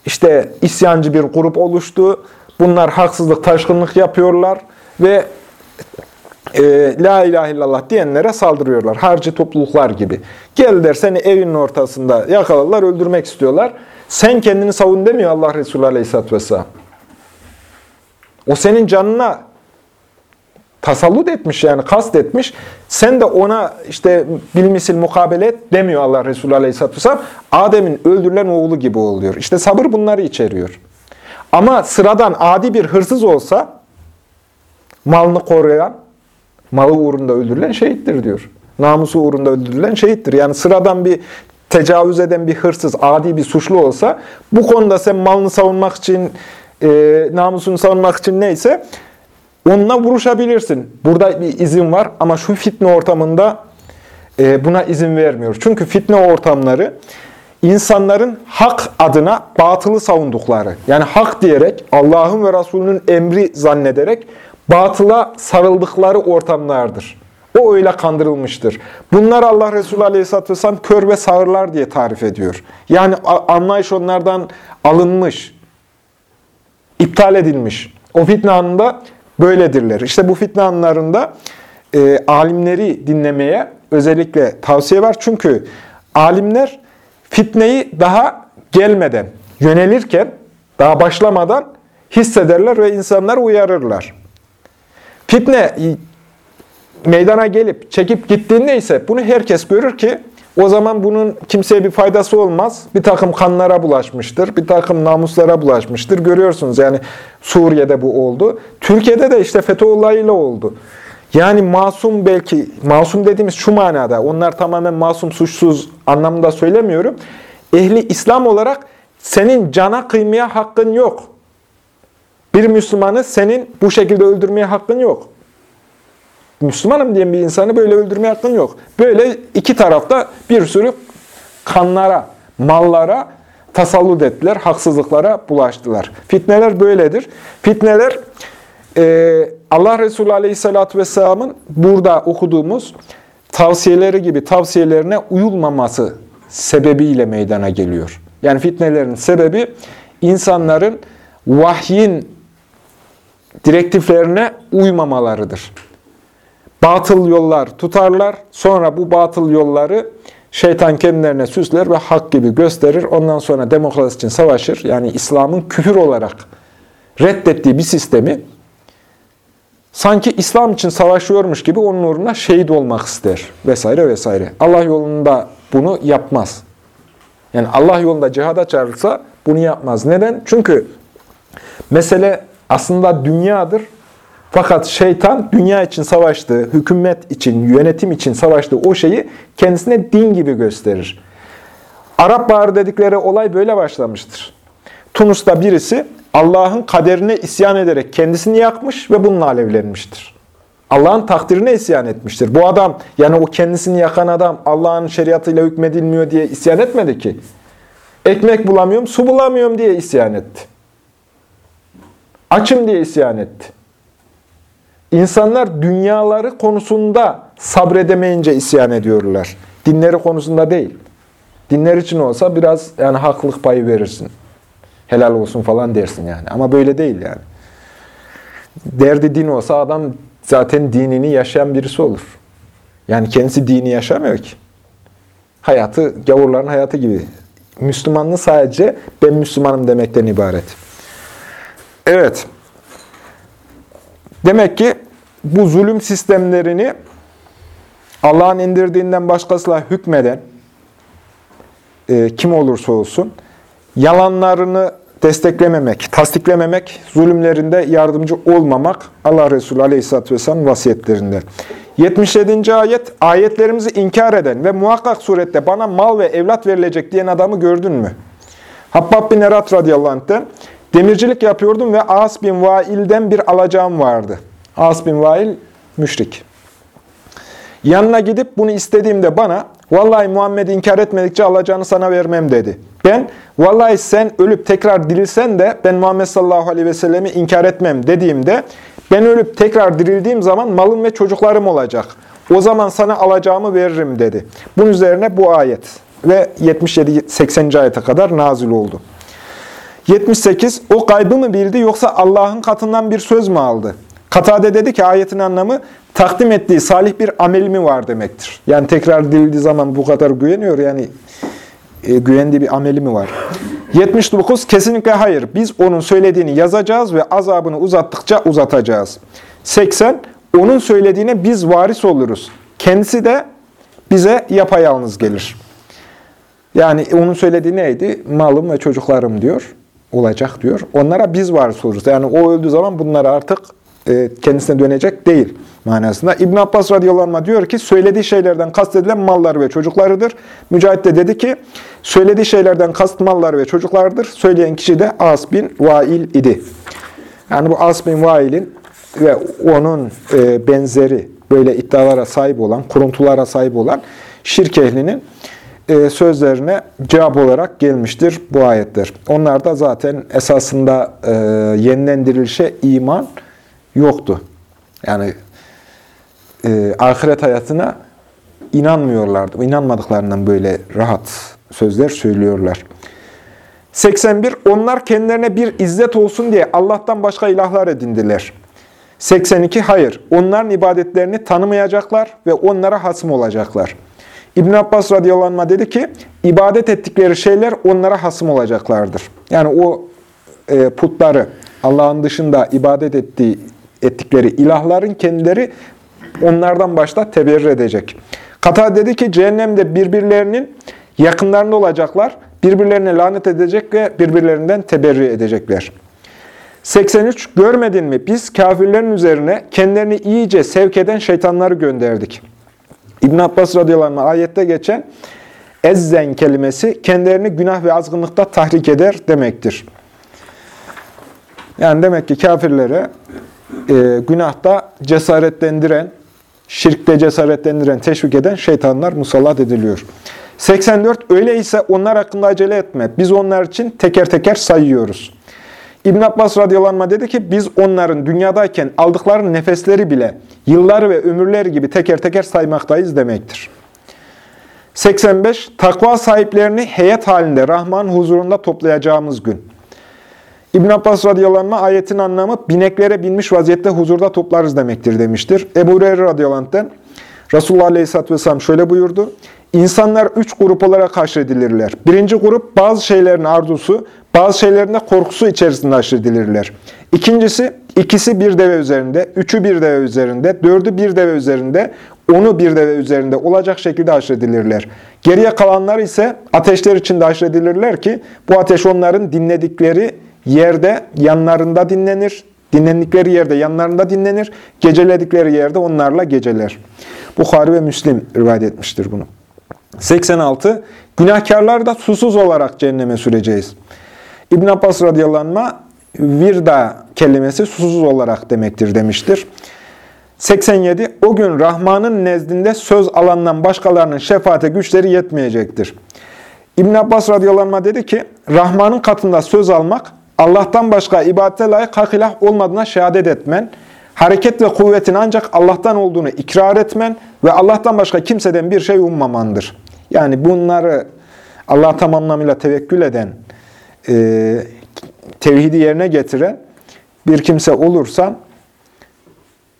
işte isyancı bir grup oluştu. Bunlar haksızlık, taşkınlık yapıyorlar ve e, La ilahe illallah diyenlere saldırıyorlar. Harcı topluluklar gibi. Geldiler seni evinin ortasında yakaladılar, öldürmek istiyorlar. Sen kendini savun demiyor Allah Resulü Aleyhisselatü Vesselam. O senin canına tasallut etmiş yani kast etmiş. Sen de ona işte bilmisil mukabele et demiyor Allah Resulü Aleyhisselatü Vesselam. Adem'in öldürülen oğlu gibi oluyor. İşte sabır bunları içeriyor. Ama sıradan adi bir hırsız olsa malını koruyan, malı uğrunda öldürülen şehittir diyor. Namusu uğrunda öldürülen şehittir. Yani sıradan bir tecavüz eden bir hırsız, adi bir suçlu olsa bu konuda sen malını savunmak için, e, namusunu savunmak için neyse onunla vuruşabilirsin. Burada bir izin var ama şu fitne ortamında e, buna izin vermiyor. Çünkü fitne ortamları insanların hak adına batılı savundukları, yani hak diyerek, Allah'ın ve Resulünün emri zannederek batıla sarıldıkları ortamlardır. O öyle kandırılmıştır. Bunlar Allah Resulü Aleyhisselatü Vesselam kör ve sağırlar diye tarif ediyor. Yani anlayış onlardan alınmış, iptal edilmiş. O fitne anında böyledirler. İşte bu fitne anlarında e, alimleri dinlemeye özellikle tavsiye var. Çünkü alimler fitneyi daha gelmeden, yönelirken, daha başlamadan hissederler ve insanları uyarırlar. Fitne meydana gelip çekip gittiğinde ise bunu herkes görür ki o zaman bunun kimseye bir faydası olmaz. Bir takım kanlara bulaşmıştır, bir takım namuslara bulaşmıştır. Görüyorsunuz yani Suriye'de bu oldu. Türkiye'de de işte FETÖ olayıyla oldu. Yani masum belki, masum dediğimiz şu manada, onlar tamamen masum, suçsuz anlamında söylemiyorum. Ehli İslam olarak senin cana kıymaya hakkın yok. Bir Müslümanı senin bu şekilde öldürmeye hakkın yok. Müslümanım diyen bir insanı böyle öldürmeye hakkın yok. Böyle iki tarafta bir sürü kanlara, mallara tasallut ettiler, haksızlıklara bulaştılar. Fitneler böyledir. Fitneler e, Allah Resulü Aleyhisselatü Vesselam'ın burada okuduğumuz tavsiyeleri gibi tavsiyelerine uyulmaması sebebiyle meydana geliyor. Yani fitnelerin sebebi insanların vahyin direktiflerine uymamalarıdır. Batıl yollar tutarlar, sonra bu batıl yolları şeytan kendilerine süsler ve hak gibi gösterir. Ondan sonra demokrasi için savaşır. Yani İslam'ın küfür olarak reddettiği bir sistemi sanki İslam için savaşıyormuş gibi onun uğruna şehit olmak ister vesaire vesaire. Allah yolunda bunu yapmaz. Yani Allah yolunda cihada çağırırsa bunu yapmaz. Neden? Çünkü mesele aslında dünyadır. Fakat şeytan dünya için savaştığı, hükümet için, yönetim için savaştığı o şeyi kendisine din gibi gösterir. Arap Baharı dedikleri olay böyle başlamıştır. Tunus'ta birisi Allah'ın kaderine isyan ederek kendisini yakmış ve bununla alevlenmiştir. Allah'ın takdirine isyan etmiştir. Bu adam, yani o kendisini yakan adam Allah'ın şeriatıyla hükmedilmiyor diye isyan etmedi ki. Ekmek bulamıyorum, su bulamıyorum diye isyan etti. Açım diye isyan etti. İnsanlar dünyaları konusunda sabredemeyince isyan ediyorlar. Dinleri konusunda değil. Dinler için olsa biraz yani haklılık payı verirsin. Helal olsun falan dersin yani. Ama böyle değil yani. Derdi din olsa adam zaten dinini yaşayan birisi olur. Yani kendisi dini yaşamıyor ki. Hayatı gavurların hayatı gibi. Müslümanlığı sadece ben Müslümanım demekten ibaret. Evet. Demek ki bu zulüm sistemlerini Allah'ın indirdiğinden başkasıyla hükmeden e, kim olursa olsun yalanlarını desteklememek, tasdiklememek, zulümlerinde yardımcı olmamak Allah Resulü Aleyhisselatü Vesselam vasiyetlerinde. 77. ayet, ayetlerimizi inkar eden ve muhakkak surette bana mal ve evlat verilecek diyen adamı gördün mü? Habbab bin Erat radıyallahu anh'ten, demircilik yapıyordum ve As bin Vail'den bir alacağım vardı. As bin Vail müşrik. Yanına gidip bunu istediğimde bana, vallahi Muhammed'i inkar etmedikçe alacağını sana vermem dedi. Ben, vallahi sen ölüp tekrar dirilsen de ben Muhammed sallallahu aleyhi ve sellemi inkar etmem dediğimde, ben ölüp tekrar dirildiğim zaman malım ve çocuklarım olacak. O zaman sana alacağımı veririm dedi. Bunun üzerine bu ayet ve 77-80. ayete kadar nazil oldu. 78. O kaybı mı bildi yoksa Allah'ın katından bir söz mü aldı? Katade dedi ki ayetin anlamı takdim ettiği salih bir amel mi var demektir. Yani tekrar dirildiği zaman bu kadar güveniyor yani e, güvendiği bir ameli mi var? 79. Kesinlikle hayır. Biz onun söylediğini yazacağız ve azabını uzattıkça uzatacağız. 80. Onun söylediğine biz varis oluruz. Kendisi de bize yapayalnız gelir. Yani onun söylediği neydi? Malım ve çocuklarım diyor. Olacak diyor. Onlara biz varis oluruz. Yani o öldüğü zaman bunlara artık kendisine dönecek değil manasında. İbn Abbas radıyallahu anh diyor ki söylediği şeylerden kastedilen mallar ve çocuklarıdır. Mücahit de dedi ki söylediği şeylerden kast mallar ve çocuklardır. Söyleyen kişi de As bin Vail idi. Yani bu As bin Vail'in ve onun e, benzeri böyle iddialara sahip olan, kuruntulara sahip olan şirk ehlinin e, sözlerine cevap olarak gelmiştir bu ayetler. Onlar da zaten esasında e, yeniden dirilişe iman yoktu. Yani e, ahiret hayatına inanmıyorlardı. İnanmadıklarından böyle rahat sözler söylüyorlar. 81. Onlar kendilerine bir izzet olsun diye Allah'tan başka ilahlar edindiler. 82. Hayır. Onların ibadetlerini tanımayacaklar ve onlara hasım olacaklar. İbn Abbas radıyallahu dedi ki, ibadet ettikleri şeyler onlara hasım olacaklardır. Yani o e, putları, Allah'ın dışında ibadet ettiği ettikleri ilahların kendileri onlardan başta teberrür edecek. Kata dedi ki cehennemde birbirlerinin yakınlarında olacaklar, birbirlerine lanet edecek ve birbirlerinden teberrü edecekler. 83. Görmedin mi? Biz kafirlerin üzerine kendilerini iyice sevk eden şeytanları gönderdik. İbn Abbas radıyallahu anh ayette geçen ezzen kelimesi kendilerini günah ve azgınlıkta tahrik eder demektir. Yani demek ki kafirlere e, günahta cesaretlendiren, şirkte cesaretlendiren, teşvik eden şeytanlar musallat ediliyor. 84. Öyleyse onlar hakkında acele etme. Biz onlar için teker teker sayıyoruz. İbn Abbas radıyallahu dedi ki biz onların dünyadayken aldıkları nefesleri bile yıllar ve ömürler gibi teker teker saymaktayız demektir. 85. Takva sahiplerini heyet halinde Rahman huzurunda toplayacağımız gün. İbn Abbas radıyallahu ayetin anlamı bineklere binmiş vaziyette huzurda toplarız demektir demiştir. Ebu Hureyre radıyallahu Resulullah aleyhisselatü vesselam şöyle buyurdu. İnsanlar üç grup olarak haşredilirler. Birinci grup bazı şeylerin arzusu, bazı şeylerin de korkusu içerisinde haşredilirler. İkincisi ikisi bir deve üzerinde, üçü bir deve üzerinde, dördü bir deve üzerinde, onu bir deve üzerinde olacak şekilde haşredilirler. Geriye kalanlar ise ateşler içinde haşredilirler ki bu ateş onların dinledikleri yerde yanlarında dinlenir. Dinlendikleri yerde yanlarında dinlenir. Geceledikleri yerde onlarla geceler. Bukhari ve Müslim rivayet etmiştir bunu. 86. Günahkarlar da susuz olarak cehenneme süreceğiz. İbn Abbas radıyallahu anh, virda kelimesi susuz olarak demektir demiştir. 87. O gün Rahman'ın nezdinde söz alandan başkalarının şefaate güçleri yetmeyecektir. İbn Abbas radıyallahu dedi ki, Rahman'ın katında söz almak, Allah'tan başka ibadete layık hak ilah olmadığına şehadet etmen, hareket ve kuvvetin ancak Allah'tan olduğunu ikrar etmen ve Allah'tan başka kimseden bir şey ummamandır. Yani bunları Allah tam anlamıyla tevekkül eden, e, tevhidi yerine getiren bir kimse olursan,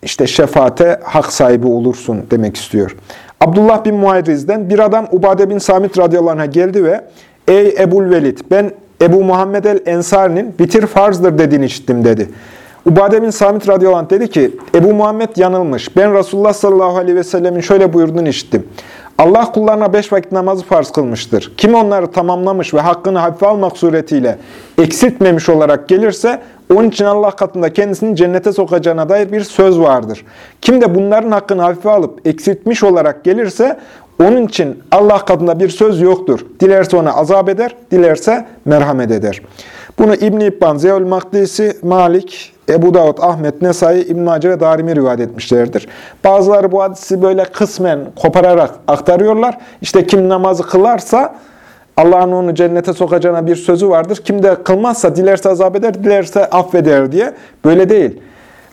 işte şefaate hak sahibi olursun demek istiyor. Abdullah bin Muayriz'den bir adam Ubade bin Samit radıyallahu anh'a geldi ve Ey Ebul Velid ben Ebu Muhammed el-Ensari'nin bitir farzdır dediğini işittim dedi. Ubade bin Samit radıyallahu dedi ki, Ebu Muhammed yanılmış. Ben Resulullah sallallahu aleyhi ve sellemin şöyle buyurduğunu işittim. Allah kullarına beş vakit namazı farz kılmıştır. Kim onları tamamlamış ve hakkını hafife almak suretiyle eksiltmemiş olarak gelirse, onun için Allah katında kendisini cennete sokacağına dair bir söz vardır. Kim de bunların hakkını hafife alıp eksiltmiş olarak gelirse, onun için Allah katında bir söz yoktur. Dilerse ona azap eder, dilerse merhamet eder. Bunu İbn-i İbban, Zeyül Makdisi, Malik, Ebu Davud, Ahmet, Nesai, İbn-i Mace ve Darimi rivayet etmişlerdir. Bazıları bu hadisi böyle kısmen kopararak aktarıyorlar. İşte kim namazı kılarsa Allah'ın onu cennete sokacağına bir sözü vardır. Kim de kılmazsa dilerse azap eder, dilerse affeder diye. Böyle değil.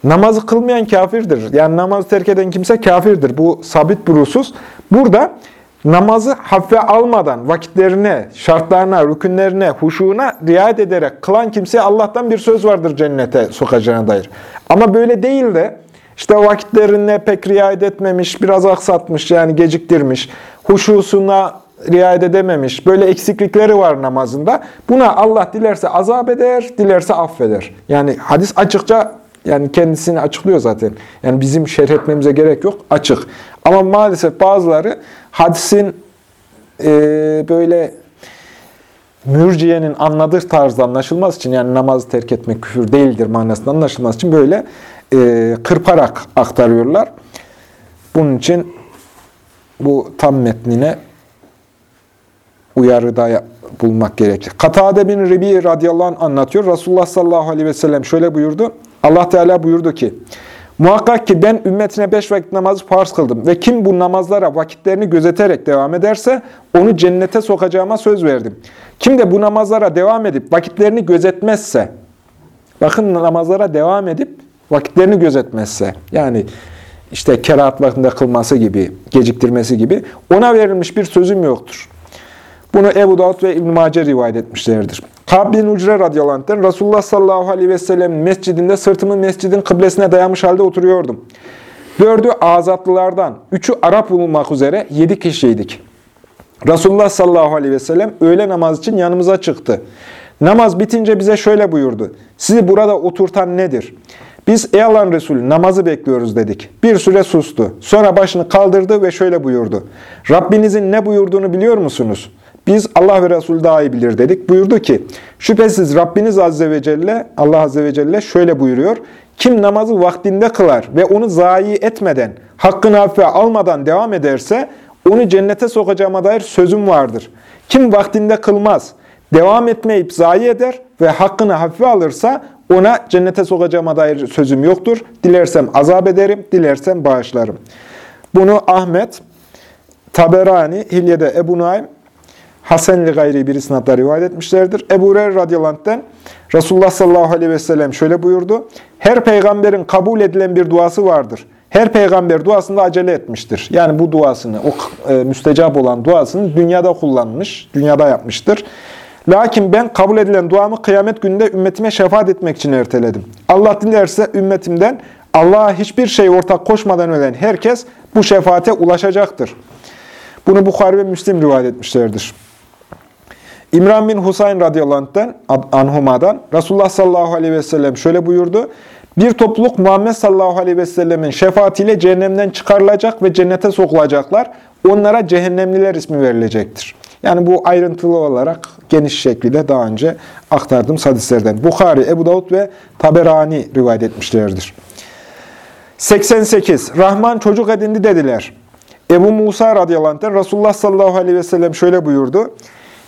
Namazı kılmayan kafirdir. Yani namazı terk eden kimse kafirdir. Bu sabit bir husus. Burada namazı hafife almadan vakitlerine, şartlarına, rükünlerine, huşuğuna riayet ederek kılan kimseye Allah'tan bir söz vardır cennete sokacağına dair. Ama böyle değil de işte vakitlerine pek riayet etmemiş, biraz aksatmış yani geciktirmiş, huşusuna riayet edememiş, böyle eksiklikleri var namazında. Buna Allah dilerse azap eder, dilerse affeder. Yani hadis açıkça yani kendisini açıklıyor zaten. Yani bizim şerh etmemize gerek yok. Açık. Ama maalesef bazıları hadisin e, böyle mürciyenin anladığı tarzda anlaşılmaz için yani namazı terk etmek küfür değildir manasında anlaşılmaz için böyle e, kırparak aktarıyorlar. Bunun için bu tam metnine uyarıda bulmak gerekir. Katade bin Ribi radıyallahu anh anlatıyor. Resulullah sallallahu aleyhi ve sellem şöyle buyurdu. Allah Teala buyurdu ki, Muhakkak ki ben ümmetine beş vakit namazı farz kıldım ve kim bu namazlara vakitlerini gözeterek devam ederse onu cennete sokacağıma söz verdim. Kim de bu namazlara devam edip vakitlerini gözetmezse, bakın namazlara devam edip vakitlerini gözetmezse, yani işte kerahat vaktinde kılması gibi, geciktirmesi gibi ona verilmiş bir sözüm yoktur. Bunu Ebu Davud ve İbn-i Mace rivayet etmişlerdir. Kab bin Ucre radıyallahu anh'ten Resulullah sallallahu aleyhi ve sellem mescidinde sırtımı mescidin kıblesine dayamış halde oturuyordum. Dördü azatlılardan, üçü Arap bulunmak üzere yedi kişiydik. Resulullah sallallahu aleyhi ve sellem öğle namaz için yanımıza çıktı. Namaz bitince bize şöyle buyurdu. Sizi burada oturtan nedir? Biz ey Allah'ın Resulü namazı bekliyoruz dedik. Bir süre sustu. Sonra başını kaldırdı ve şöyle buyurdu. Rabbinizin ne buyurduğunu biliyor musunuz? Biz Allah ve Resul daha iyi bilir dedik. Buyurdu ki, şüphesiz Rabbiniz Azze ve Celle, Allah Azze ve Celle şöyle buyuruyor. Kim namazı vaktinde kılar ve onu zayi etmeden, hakkını hafife almadan devam ederse, onu cennete sokacağıma dair sözüm vardır. Kim vaktinde kılmaz, devam etmeyip zayi eder ve hakkını hafife alırsa, ona cennete sokacağıma dair sözüm yoktur. Dilersem azap ederim, dilersem bağışlarım. Bunu Ahmet, Taberani, Hilye'de Ebu Naim, Hasenli gayri bir isnatla rivayet etmişlerdir. Ebu Hureyre radıyallahu Resulullah sallallahu aleyhi ve sellem şöyle buyurdu. Her peygamberin kabul edilen bir duası vardır. Her peygamber duasında acele etmiştir. Yani bu duasını, o e, müstecap olan duasını dünyada kullanmış, dünyada yapmıştır. Lakin ben kabul edilen duamı kıyamet gününde ümmetime şefaat etmek için erteledim. Allah dilerse ümmetimden Allah'a hiçbir şey ortak koşmadan ölen herkes bu şefaate ulaşacaktır. Bunu Bukhari ve Müslim rivayet etmişlerdir. İmran bin Husayn radıyallahu anhuma'dan Resulullah sallallahu aleyhi ve sellem şöyle buyurdu. Bir topluluk Muhammed sallallahu aleyhi ve sellemin şefaatiyle cehennemden çıkarılacak ve cennete sokulacaklar. Onlara cehennemliler ismi verilecektir. Yani bu ayrıntılı olarak geniş şekilde daha önce aktardığım hadislerden. Bukhari, Ebu Davud ve Taberani rivayet etmişlerdir. 88. Rahman çocuk edindi dediler. Ebu Musa radıyallahu anh Resulullah sallallahu aleyhi ve sellem şöyle buyurdu.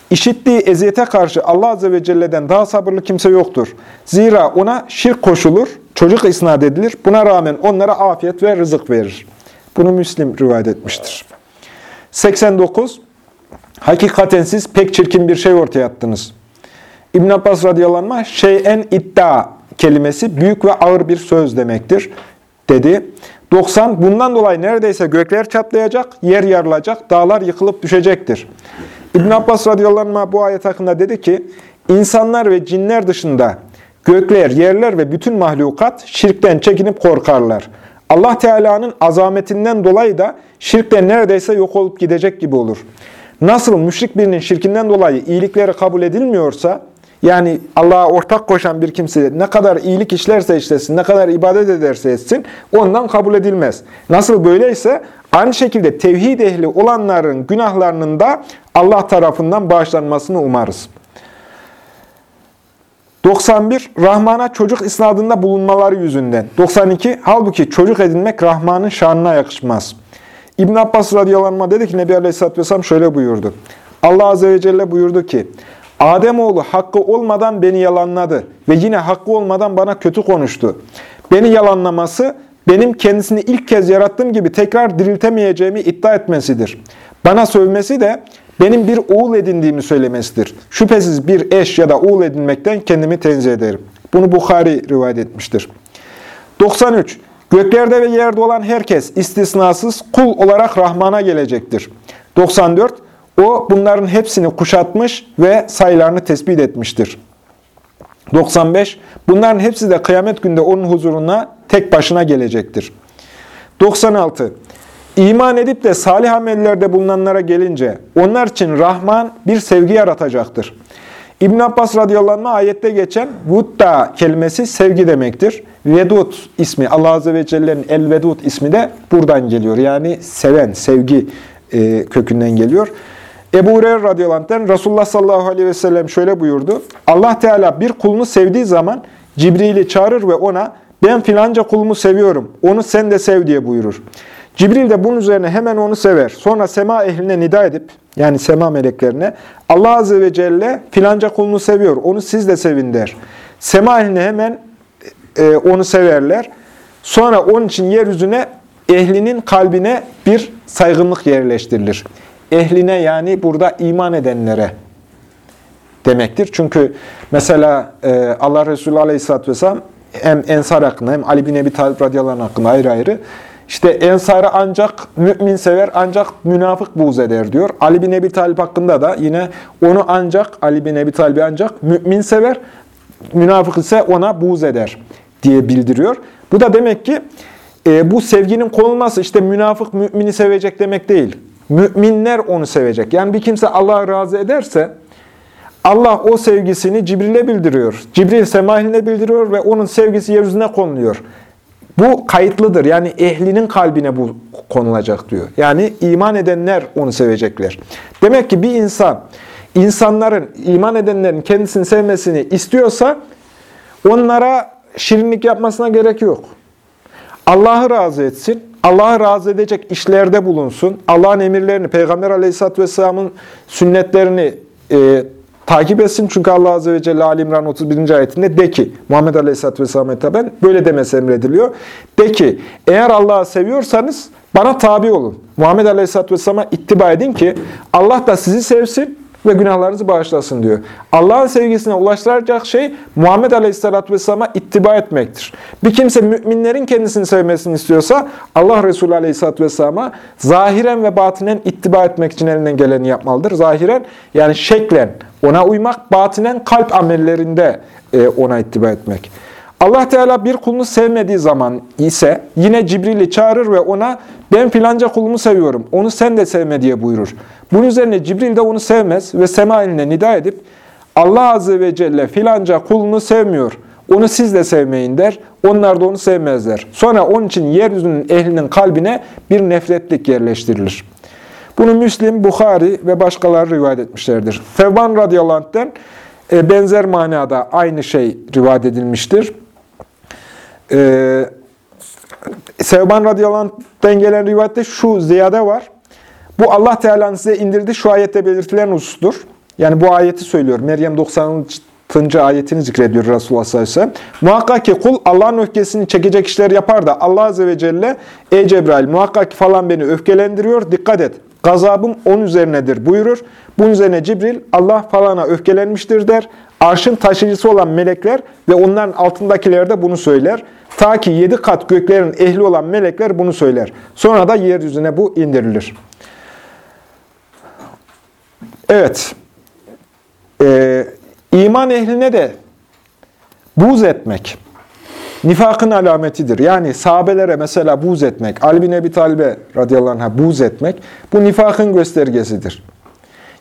İşittiği eziyete karşı Allah Azze ve Celle'den daha sabırlı kimse yoktur. Zira ona şirk koşulur, çocuk isnat edilir. Buna rağmen onlara afiyet ve rızık verir. Bunu Müslim rivayet etmiştir. 89. Hakikaten siz pek çirkin bir şey ortaya attınız. İbn Abbas radıyallahu anh, şeyen iddia kelimesi büyük ve ağır bir söz demektir, dedi. 90. Bundan dolayı neredeyse gökler çatlayacak, yer yarılacak, dağlar yıkılıp düşecektir. İbn Abbas radıyallahu anh bu ayet hakkında dedi ki, insanlar ve cinler dışında gökler, yerler ve bütün mahlukat şirkten çekinip korkarlar. Allah Teala'nın azametinden dolayı da şirkten neredeyse yok olup gidecek gibi olur. Nasıl müşrik birinin şirkinden dolayı iyilikleri kabul edilmiyorsa, yani Allah'a ortak koşan bir kimse ne kadar iyilik işlerse işlesin, ne kadar ibadet ederse etsin, ondan kabul edilmez. Nasıl böyleyse aynı şekilde tevhid ehli olanların günahlarının da Allah tarafından bağışlanmasını umarız. 91. Rahman'a çocuk isnadında bulunmaları yüzünden. 92. Halbuki çocuk edinmek Rahman'ın şanına yakışmaz. İbn Abbas radıyallahu dedi ki Nebi Aleyhisselatü Vesselam şöyle buyurdu. Allah Azze ve Celle buyurdu ki, Ademoğlu hakkı olmadan beni yalanladı ve yine hakkı olmadan bana kötü konuştu. Beni yalanlaması, benim kendisini ilk kez yarattığım gibi tekrar diriltemeyeceğimi iddia etmesidir. Bana sövmesi de benim bir oğul edindiğimi söylemesidir. Şüphesiz bir eş ya da oğul edinmekten kendimi tenzih ederim. Bunu Bukhari rivayet etmiştir. 93. Göklerde ve yerde olan herkes istisnasız kul olarak Rahman'a gelecektir. 94. O bunların hepsini kuşatmış ve sayılarını tespit etmiştir. 95. Bunların hepsi de kıyamet günde onun huzuruna tek başına gelecektir. 96. İman edip de salih amellerde bulunanlara gelince onlar için Rahman bir sevgi yaratacaktır. İbn Abbas radıyallahu ayette geçen Vudda kelimesi sevgi demektir. Vedud ismi Allah azze ve celle'nin El Vedud ismi de buradan geliyor. Yani seven, sevgi e, kökünden geliyor. Ebu Hureyre radıyallahu Resulullah sallallahu aleyhi ve sellem şöyle buyurdu. Allah Teala bir kulunu sevdiği zaman Cibril'i çağırır ve ona ben filanca kulumu seviyorum, onu sen de sev diye buyurur. Cibril de bunun üzerine hemen onu sever. Sonra sema ehline nida edip, yani sema meleklerine, Allah Azze ve Celle filanca kulunu seviyor, onu siz de sevin der. Sema ehline hemen e, onu severler. Sonra onun için yeryüzüne ehlinin kalbine bir saygınlık yerleştirilir. Ehline yani burada iman edenlere demektir. Çünkü mesela e, Allah Resulü Aleyhisselatü Vesselam hem Ensar hakkında hem Ali bin Ebi Talib radıyallahu hakkında ayrı ayrı işte Ensar'ı ancak mümin sever, ancak münafık buğz eder diyor. Ali bin Ebi Talib hakkında da yine onu ancak, Ali bin Ebi Talib'i ancak mümin sever, münafık ise ona buğz eder diye bildiriyor. Bu da demek ki e, bu sevginin konulması işte münafık mümini sevecek demek değil. Müminler onu sevecek. Yani bir kimse Allah'ı razı ederse Allah o sevgisini Cibril'e bildiriyor. Cibril semahiline bildiriyor ve onun sevgisi yeryüzüne konuluyor. Bu kayıtlıdır. Yani ehlinin kalbine bu konulacak diyor. Yani iman edenler onu sevecekler. Demek ki bir insan, insanların, iman edenlerin kendisini sevmesini istiyorsa onlara şirinlik yapmasına gerek yok. Allah'ı razı etsin, Allah'ı razı edecek işlerde bulunsun, Allah'ın emirlerini, Peygamber aleyhisselatü vesselamın sünnetlerini e, takip etsin. Çünkü Allah Azze ve Celle Ali İmran 31. ayetinde de ki, Muhammed Aleyhisselatü Vesselam'a hitaben böyle demesi emrediliyor. De ki, eğer Allah'ı seviyorsanız bana tabi olun. Muhammed Aleyhisselatü Vesselam'a ittiba edin ki Allah da sizi sevsin ve günahlarınızı bağışlasın diyor. Allah'ın sevgisine ulaştıracak şey Muhammed Aleyhisselatü Vesselam'a ittiba etmektir. Bir kimse müminlerin kendisini sevmesini istiyorsa Allah Resulü Aleyhisselatü Vesselam'a zahiren ve batinen ittiba etmek için elinden geleni yapmalıdır. Zahiren yani şeklen ona uymak, batinen kalp amellerinde e, ona ittiba etmek. Allah Teala bir kulunu sevmediği zaman ise yine Cibril'i çağırır ve ona ben filanca kulumu seviyorum, onu sen de sevme diye buyurur. Bunun üzerine Cibril de onu sevmez ve sema eline nida edip Allah Azze ve Celle filanca kulunu sevmiyor, onu siz de sevmeyin der, onlar da onu sevmezler. Sonra onun için yeryüzünün ehlinin kalbine bir nefretlik yerleştirilir. Bunu Müslim, Bukhari ve başkaları rivayet etmişlerdir. Fevban radıyallahu anh'ten e, benzer manada aynı şey rivayet edilmiştir. Ee, Sevban radıyallahu gelen rivayette şu ziyade var. Bu Allah Teala'nın size indirdiği şu ayette belirtilen husustur. Yani bu ayeti söylüyor. Meryem 90. ayetini zikrediyor Resulullah sallallahu aleyhi ve sellem. Muhakkak ki kul Allah'ın öfkesini çekecek işler yapar da Allah azze ve celle Ey Cebrail muhakkak ki falan beni öfkelendiriyor. Dikkat et. Gazabım onun üzerinedir buyurur. Bunun üzerine Cibril Allah falana öfkelenmiştir der. Arşın taşıyıcısı olan melekler ve onların altındakiler de bunu söyler. Ta ki yedi kat göklerin ehli olan melekler bunu söyler. Sonra da yeryüzüne bu indirilir. Evet. Ee, iman ehline de buz etmek nifakın alametidir. Yani sahabelere mesela buz etmek, Ali bin Ebi Talib'e radıyallahu anh'a buz etmek bu nifakın göstergesidir.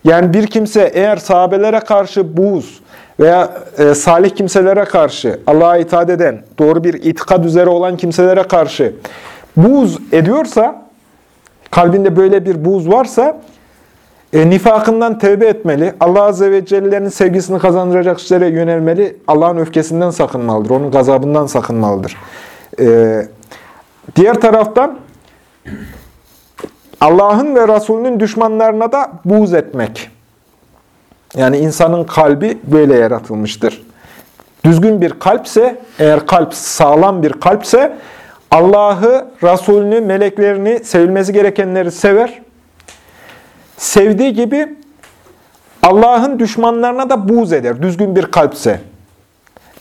Yani bir kimse eğer sahabelere karşı buz veya e, salih kimselere karşı, Allah'a itaat eden, doğru bir itikad üzere olan kimselere karşı buz ediyorsa, kalbinde böyle bir buz varsa, e, nifakından tevbe etmeli, Allah Azze ve Celle'nin sevgisini kazandıracak işlere yönelmeli, Allah'ın öfkesinden sakınmalıdır, onun gazabından sakınmalıdır. E, diğer taraftan, Allah'ın ve Resulünün düşmanlarına da buğz etmek. Yani insanın kalbi böyle yaratılmıştır. Düzgün bir kalpse, eğer kalp sağlam bir kalpse, Allah'ı, Resulünü, meleklerini, sevilmesi gerekenleri sever. Sevdiği gibi Allah'ın düşmanlarına da buğz eder, düzgün bir kalpse.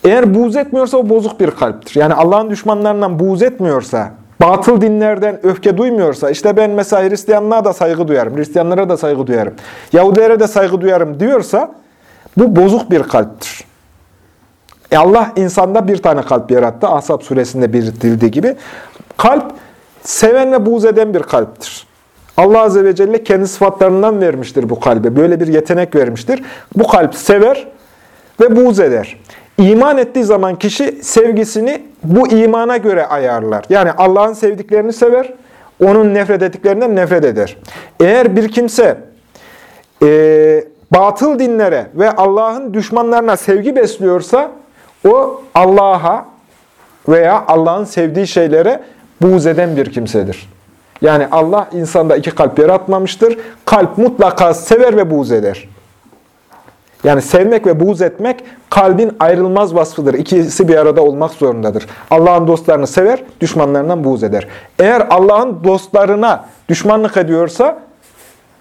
Eğer buğz etmiyorsa o bozuk bir kalptir. Yani Allah'ın düşmanlarından buğz etmiyorsa, batıl dinlerden öfke duymuyorsa, işte ben mesela Hristiyanlığa da saygı duyarım, Hristiyanlara da saygı duyarım, Yahudilere de saygı duyarım diyorsa, bu bozuk bir kalptir. E Allah insanda bir tane kalp yarattı, Ahzab suresinde belirtildiği gibi. Kalp, seven ve buğz eden bir kalptir. Allah Azze ve Celle kendi sıfatlarından vermiştir bu kalbe. Böyle bir yetenek vermiştir. Bu kalp sever ve buğz eder. İman ettiği zaman kişi sevgisini bu imana göre ayarlar. Yani Allah'ın sevdiklerini sever, onun nefret ettiklerinden nefret eder. Eğer bir kimse e, batıl dinlere ve Allah'ın düşmanlarına sevgi besliyorsa, o Allah'a veya Allah'ın sevdiği şeylere buğz eden bir kimsedir. Yani Allah insanda iki kalp yaratmamıştır. Kalp mutlaka sever ve buğz eder. Yani sevmek ve buğz etmek kalbin ayrılmaz vasfıdır. İkisi bir arada olmak zorundadır. Allah'ın dostlarını sever, düşmanlarından buğz eder. Eğer Allah'ın dostlarına düşmanlık ediyorsa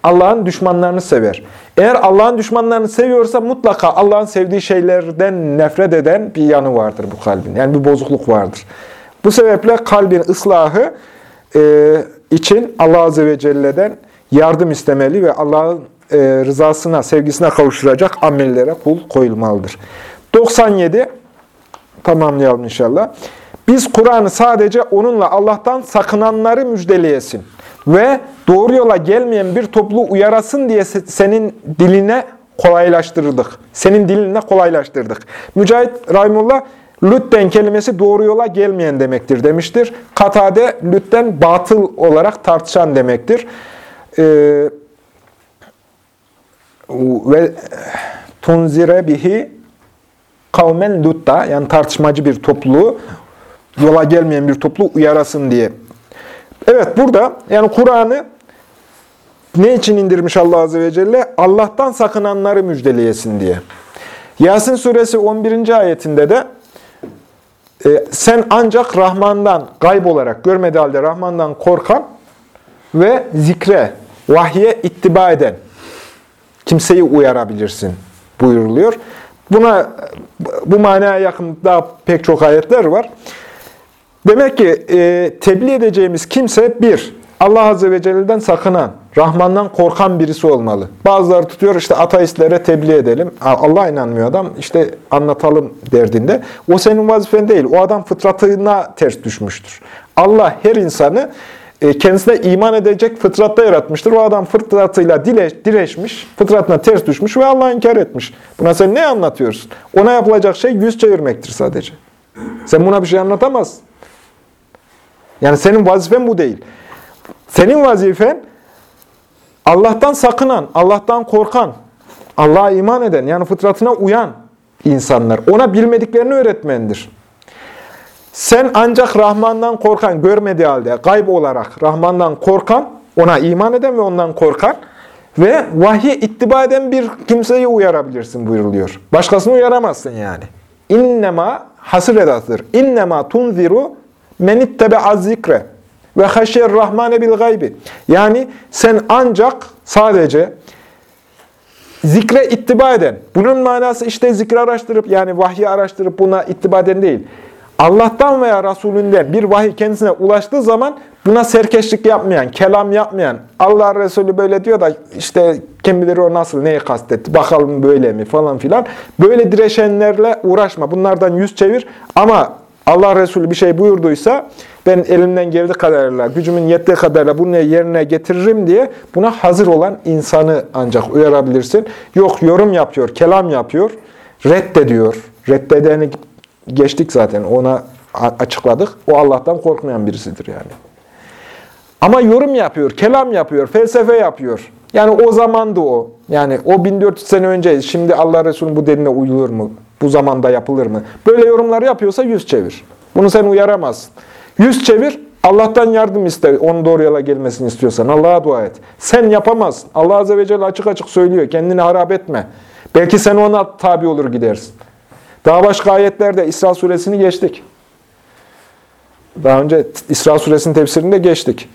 Allah'ın düşmanlarını sever. Eğer Allah'ın düşmanlarını seviyorsa mutlaka Allah'ın sevdiği şeylerden nefret eden bir yanı vardır bu kalbin. Yani bir bozukluk vardır. Bu sebeple kalbin ıslahı e, için Allah Azze ve Celle'den yardım istemeli ve Allah'ın e, rızasına, sevgisine kavuşturacak amellere kul koyulmalıdır. 97, tamamlayalım inşallah. Biz Kur'an'ı sadece onunla Allah'tan sakınanları müjdeleyesin ve doğru yola gelmeyen bir topluluğu uyarasın diye senin diline kolaylaştırdık. Senin diline kolaylaştırdık. Mücahit Rahimullah, lütten kelimesi doğru yola gelmeyen demektir demiştir. Katade, lütten batıl olarak tartışan demektir. Ee, ve tunzire bihi kavmen lutta yani tartışmacı bir topluluğu yola gelmeyen bir topluluğu uyarasın diye. Evet burada yani Kur'an'ı ne için indirmiş Allah Azze ve Celle? Allah'tan sakınanları müjdeleyesin diye. Yasin suresi 11. ayetinde de e, sen ancak Rahman'dan gayb olarak görmediği halde Rahman'dan korkan ve zikre, vahye ittiba eden kimseyi uyarabilirsin buyuruluyor. Buna bu manaya yakın daha pek çok ayetler var. Demek ki e, tebliğ edeceğimiz kimse bir, Allah Azze ve Celle'den sakınan, Rahman'dan korkan birisi olmalı. Bazıları tutuyor işte ateistlere tebliğ edelim. Allah inanmıyor adam işte anlatalım derdinde. O senin vazifen değil. O adam fıtratına ters düşmüştür. Allah her insanı kendisine iman edecek fıtratta yaratmıştır. O adam fıtratıyla dile, direşmiş, fıtratına ters düşmüş ve Allah'ı inkar etmiş. Buna sen ne anlatıyorsun? Ona yapılacak şey yüz çevirmektir sadece. Sen buna bir şey anlatamazsın. Yani senin vazifen bu değil. Senin vazifen Allah'tan sakınan, Allah'tan korkan, Allah'a iman eden, yani fıtratına uyan insanlar. Ona bilmediklerini öğretmendir. Sen ancak Rahman'dan korkan, görmediği halde gayb olarak Rahman'dan korkan, ona iman eden ve ondan korkan ve vahye ittiba eden bir kimseyi uyarabilirsin buyuruluyor. Başkasını uyaramazsın yani. İnnema hasır edatıdır. İnnema tunziru menittebe zikre ve haşyer rahmane bil gaybi. Yani sen ancak sadece zikre ittiba eden, bunun manası işte zikri araştırıp yani vahyi araştırıp buna ittiba eden değil. Allah'tan veya Resulünden bir vahiy kendisine ulaştığı zaman buna serkeşlik yapmayan, kelam yapmayan, Allah Resulü böyle diyor da işte kim bilir o nasıl, neyi kastetti, bakalım böyle mi falan filan. Böyle direşenlerle uğraşma, bunlardan yüz çevir ama Allah Resulü bir şey buyurduysa ben elimden geldiği kadarıyla, gücümün yettiği kadarıyla bunu yerine getiririm diye buna hazır olan insanı ancak uyarabilirsin. Yok yorum yapıyor, kelam yapıyor, reddediyor. Reddedeni geçtik zaten, ona açıkladık. O Allah'tan korkmayan birisidir yani. Ama yorum yapıyor, kelam yapıyor, felsefe yapıyor. Yani o zamandı o. Yani o 1400 sene önce, şimdi Allah Resulü'nün bu dediğine uyulur mu? Bu zamanda yapılır mı? Böyle yorumlar yapıyorsa yüz çevir. Bunu sen uyaramazsın. Yüz çevir, Allah'tan yardım iste. Onun doğru yola gelmesini istiyorsan. Allah'a dua et. Sen yapamazsın. Allah Azze ve Celle açık açık söylüyor. Kendini harap etme. Belki sen ona tabi olur gidersin. Daha başka ayetlerde İsra suresini geçtik. Daha önce İsra suresinin tefsirinde geçtik.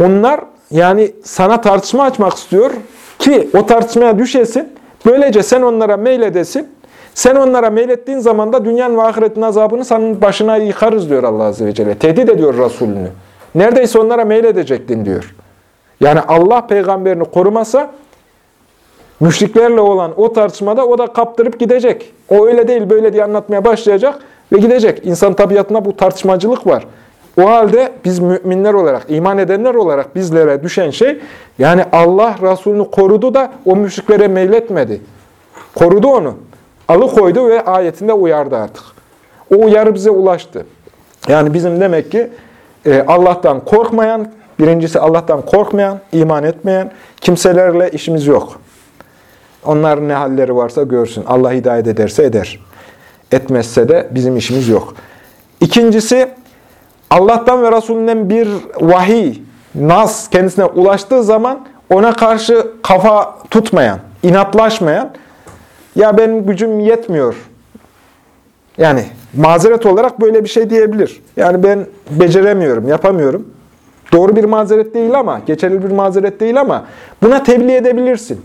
Onlar yani sana tartışma açmak istiyor ki o tartışmaya düşesin. Böylece sen onlara meyledesin. Sen onlara meylettiğin zaman da dünyanın ve ahiretin azabını senin başına yıkarız diyor Allah Azze ve Celle. Tehdit ediyor Resulünü. Neredeyse onlara meyledecektin diyor. Yani Allah peygamberini korumasa müşriklerle olan o tartışmada o da kaptırıp gidecek. O öyle değil böyle diye anlatmaya başlayacak ve gidecek. İnsan tabiatında bu tartışmacılık var. O halde biz müminler olarak, iman edenler olarak bizlere düşen şey, yani Allah Resulünü korudu da o müşriklere meyletmedi. Korudu onu alıkoydu ve ayetinde uyardı artık. O uyarı bize ulaştı. Yani bizim demek ki e, Allah'tan korkmayan, birincisi Allah'tan korkmayan, iman etmeyen kimselerle işimiz yok. Onların ne halleri varsa görsün. Allah hidayet ederse eder. Etmezse de bizim işimiz yok. İkincisi, Allah'tan ve Resulünden bir vahiy, nas kendisine ulaştığı zaman ona karşı kafa tutmayan, inatlaşmayan, ya benim gücüm yetmiyor. Yani mazeret olarak böyle bir şey diyebilir. Yani ben beceremiyorum, yapamıyorum. Doğru bir mazeret değil ama, geçerli bir mazeret değil ama buna tebliğ edebilirsin.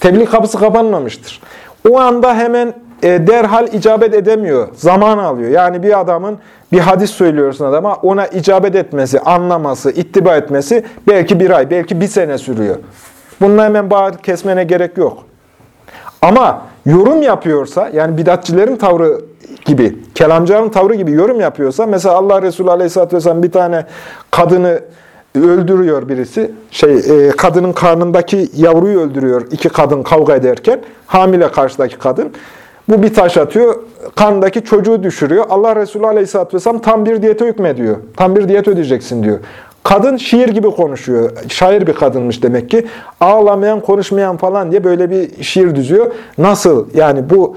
Tebliğ kapısı kapanmamıştır. O anda hemen e, derhal icabet edemiyor. Zaman alıyor. Yani bir adamın bir hadis söylüyorsun adama ona icabet etmesi, anlaması, ittiba etmesi belki bir ay, belki bir sene sürüyor. Bununla hemen bağır kesmene gerek yok. Ama yorum yapıyorsa, yani bidatçilerin tavrı gibi, kelamcıların tavrı gibi yorum yapıyorsa, mesela Allah Resulü Aleyhisselatü Vesselam bir tane kadını öldürüyor birisi. Şey, e, kadının karnındaki yavruyu öldürüyor iki kadın kavga ederken. Hamile karşıdaki kadın. Bu bir taş atıyor, karnındaki çocuğu düşürüyor. Allah Resulü Aleyhisselatü Vesselam tam bir diyete hükmediyor. Tam bir diyet ödeyeceksin diyor. Kadın şiir gibi konuşuyor. Şair bir kadınmış demek ki. Ağlamayan, konuşmayan falan diye böyle bir şiir düzüyor. Nasıl? Yani bu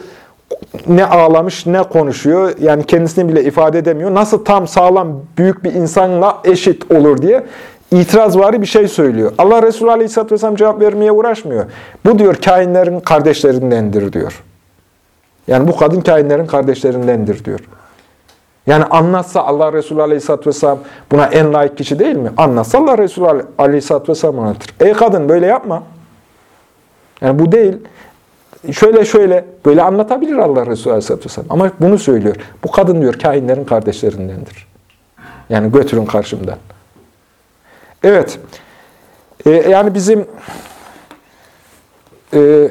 ne ağlamış ne konuşuyor. Yani kendisini bile ifade edemiyor. Nasıl tam sağlam büyük bir insanla eşit olur diye itirazvari bir şey söylüyor. Allah Resulü Aleyhisselatü Vesselam cevap vermeye uğraşmıyor. Bu diyor kainlerin kardeşlerindendir diyor. Yani bu kadın kainlerin kardeşlerindendir diyor. Yani anlatsa Allah Resulü Aleyhisselatü Vesselam buna en layık kişi değil mi? Anlatsa Allah Resulü Aleyhisselatü Vesselam anlatır. Ey kadın böyle yapma. Yani bu değil. Şöyle şöyle böyle anlatabilir Allah Resulü Aleyhisselatü Vesselam. Ama bunu söylüyor. Bu kadın diyor kainlerin kardeşlerindendir. Yani götürün karşımdan. Evet. Ee, yani bizim e,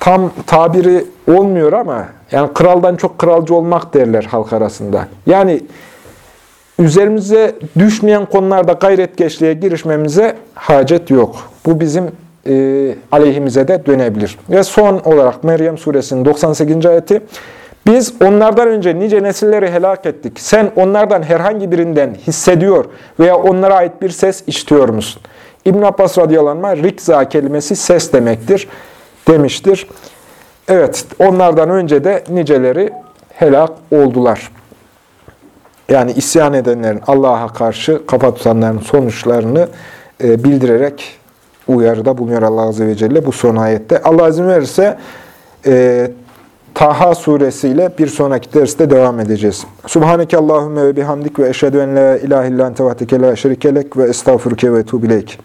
tam tabiri olmuyor ama yani kraldan çok kralcı olmak derler halk arasında. Yani üzerimize düşmeyen konularda gayretkeşliğe girişmemize hacet yok. Bu bizim e, aleyhimize de dönebilir. Ve son olarak Meryem suresinin 98. ayeti biz onlardan önce nice nesilleri helak ettik. Sen onlardan herhangi birinden hissediyor veya onlara ait bir ses işitiyor musun? İbn Abbas radıyallahu rikza kelimesi ses demektir demiştir. Evet, onlardan önce de niceleri helak oldular. Yani isyan edenlerin, Allah'a karşı kafa tutanların sonuçlarını e, bildirerek uyarıda bulunuyor Allah Azze ve Celle bu son ayette. Allah izin verirse e, Taha suresiyle bir sonraki derste devam edeceğiz. Subhaneke Allahümme ve bihamdik ve eşhedü en la ilahe illan tevahdeke la şerikelek ve estağfurke ve tuğbileyk.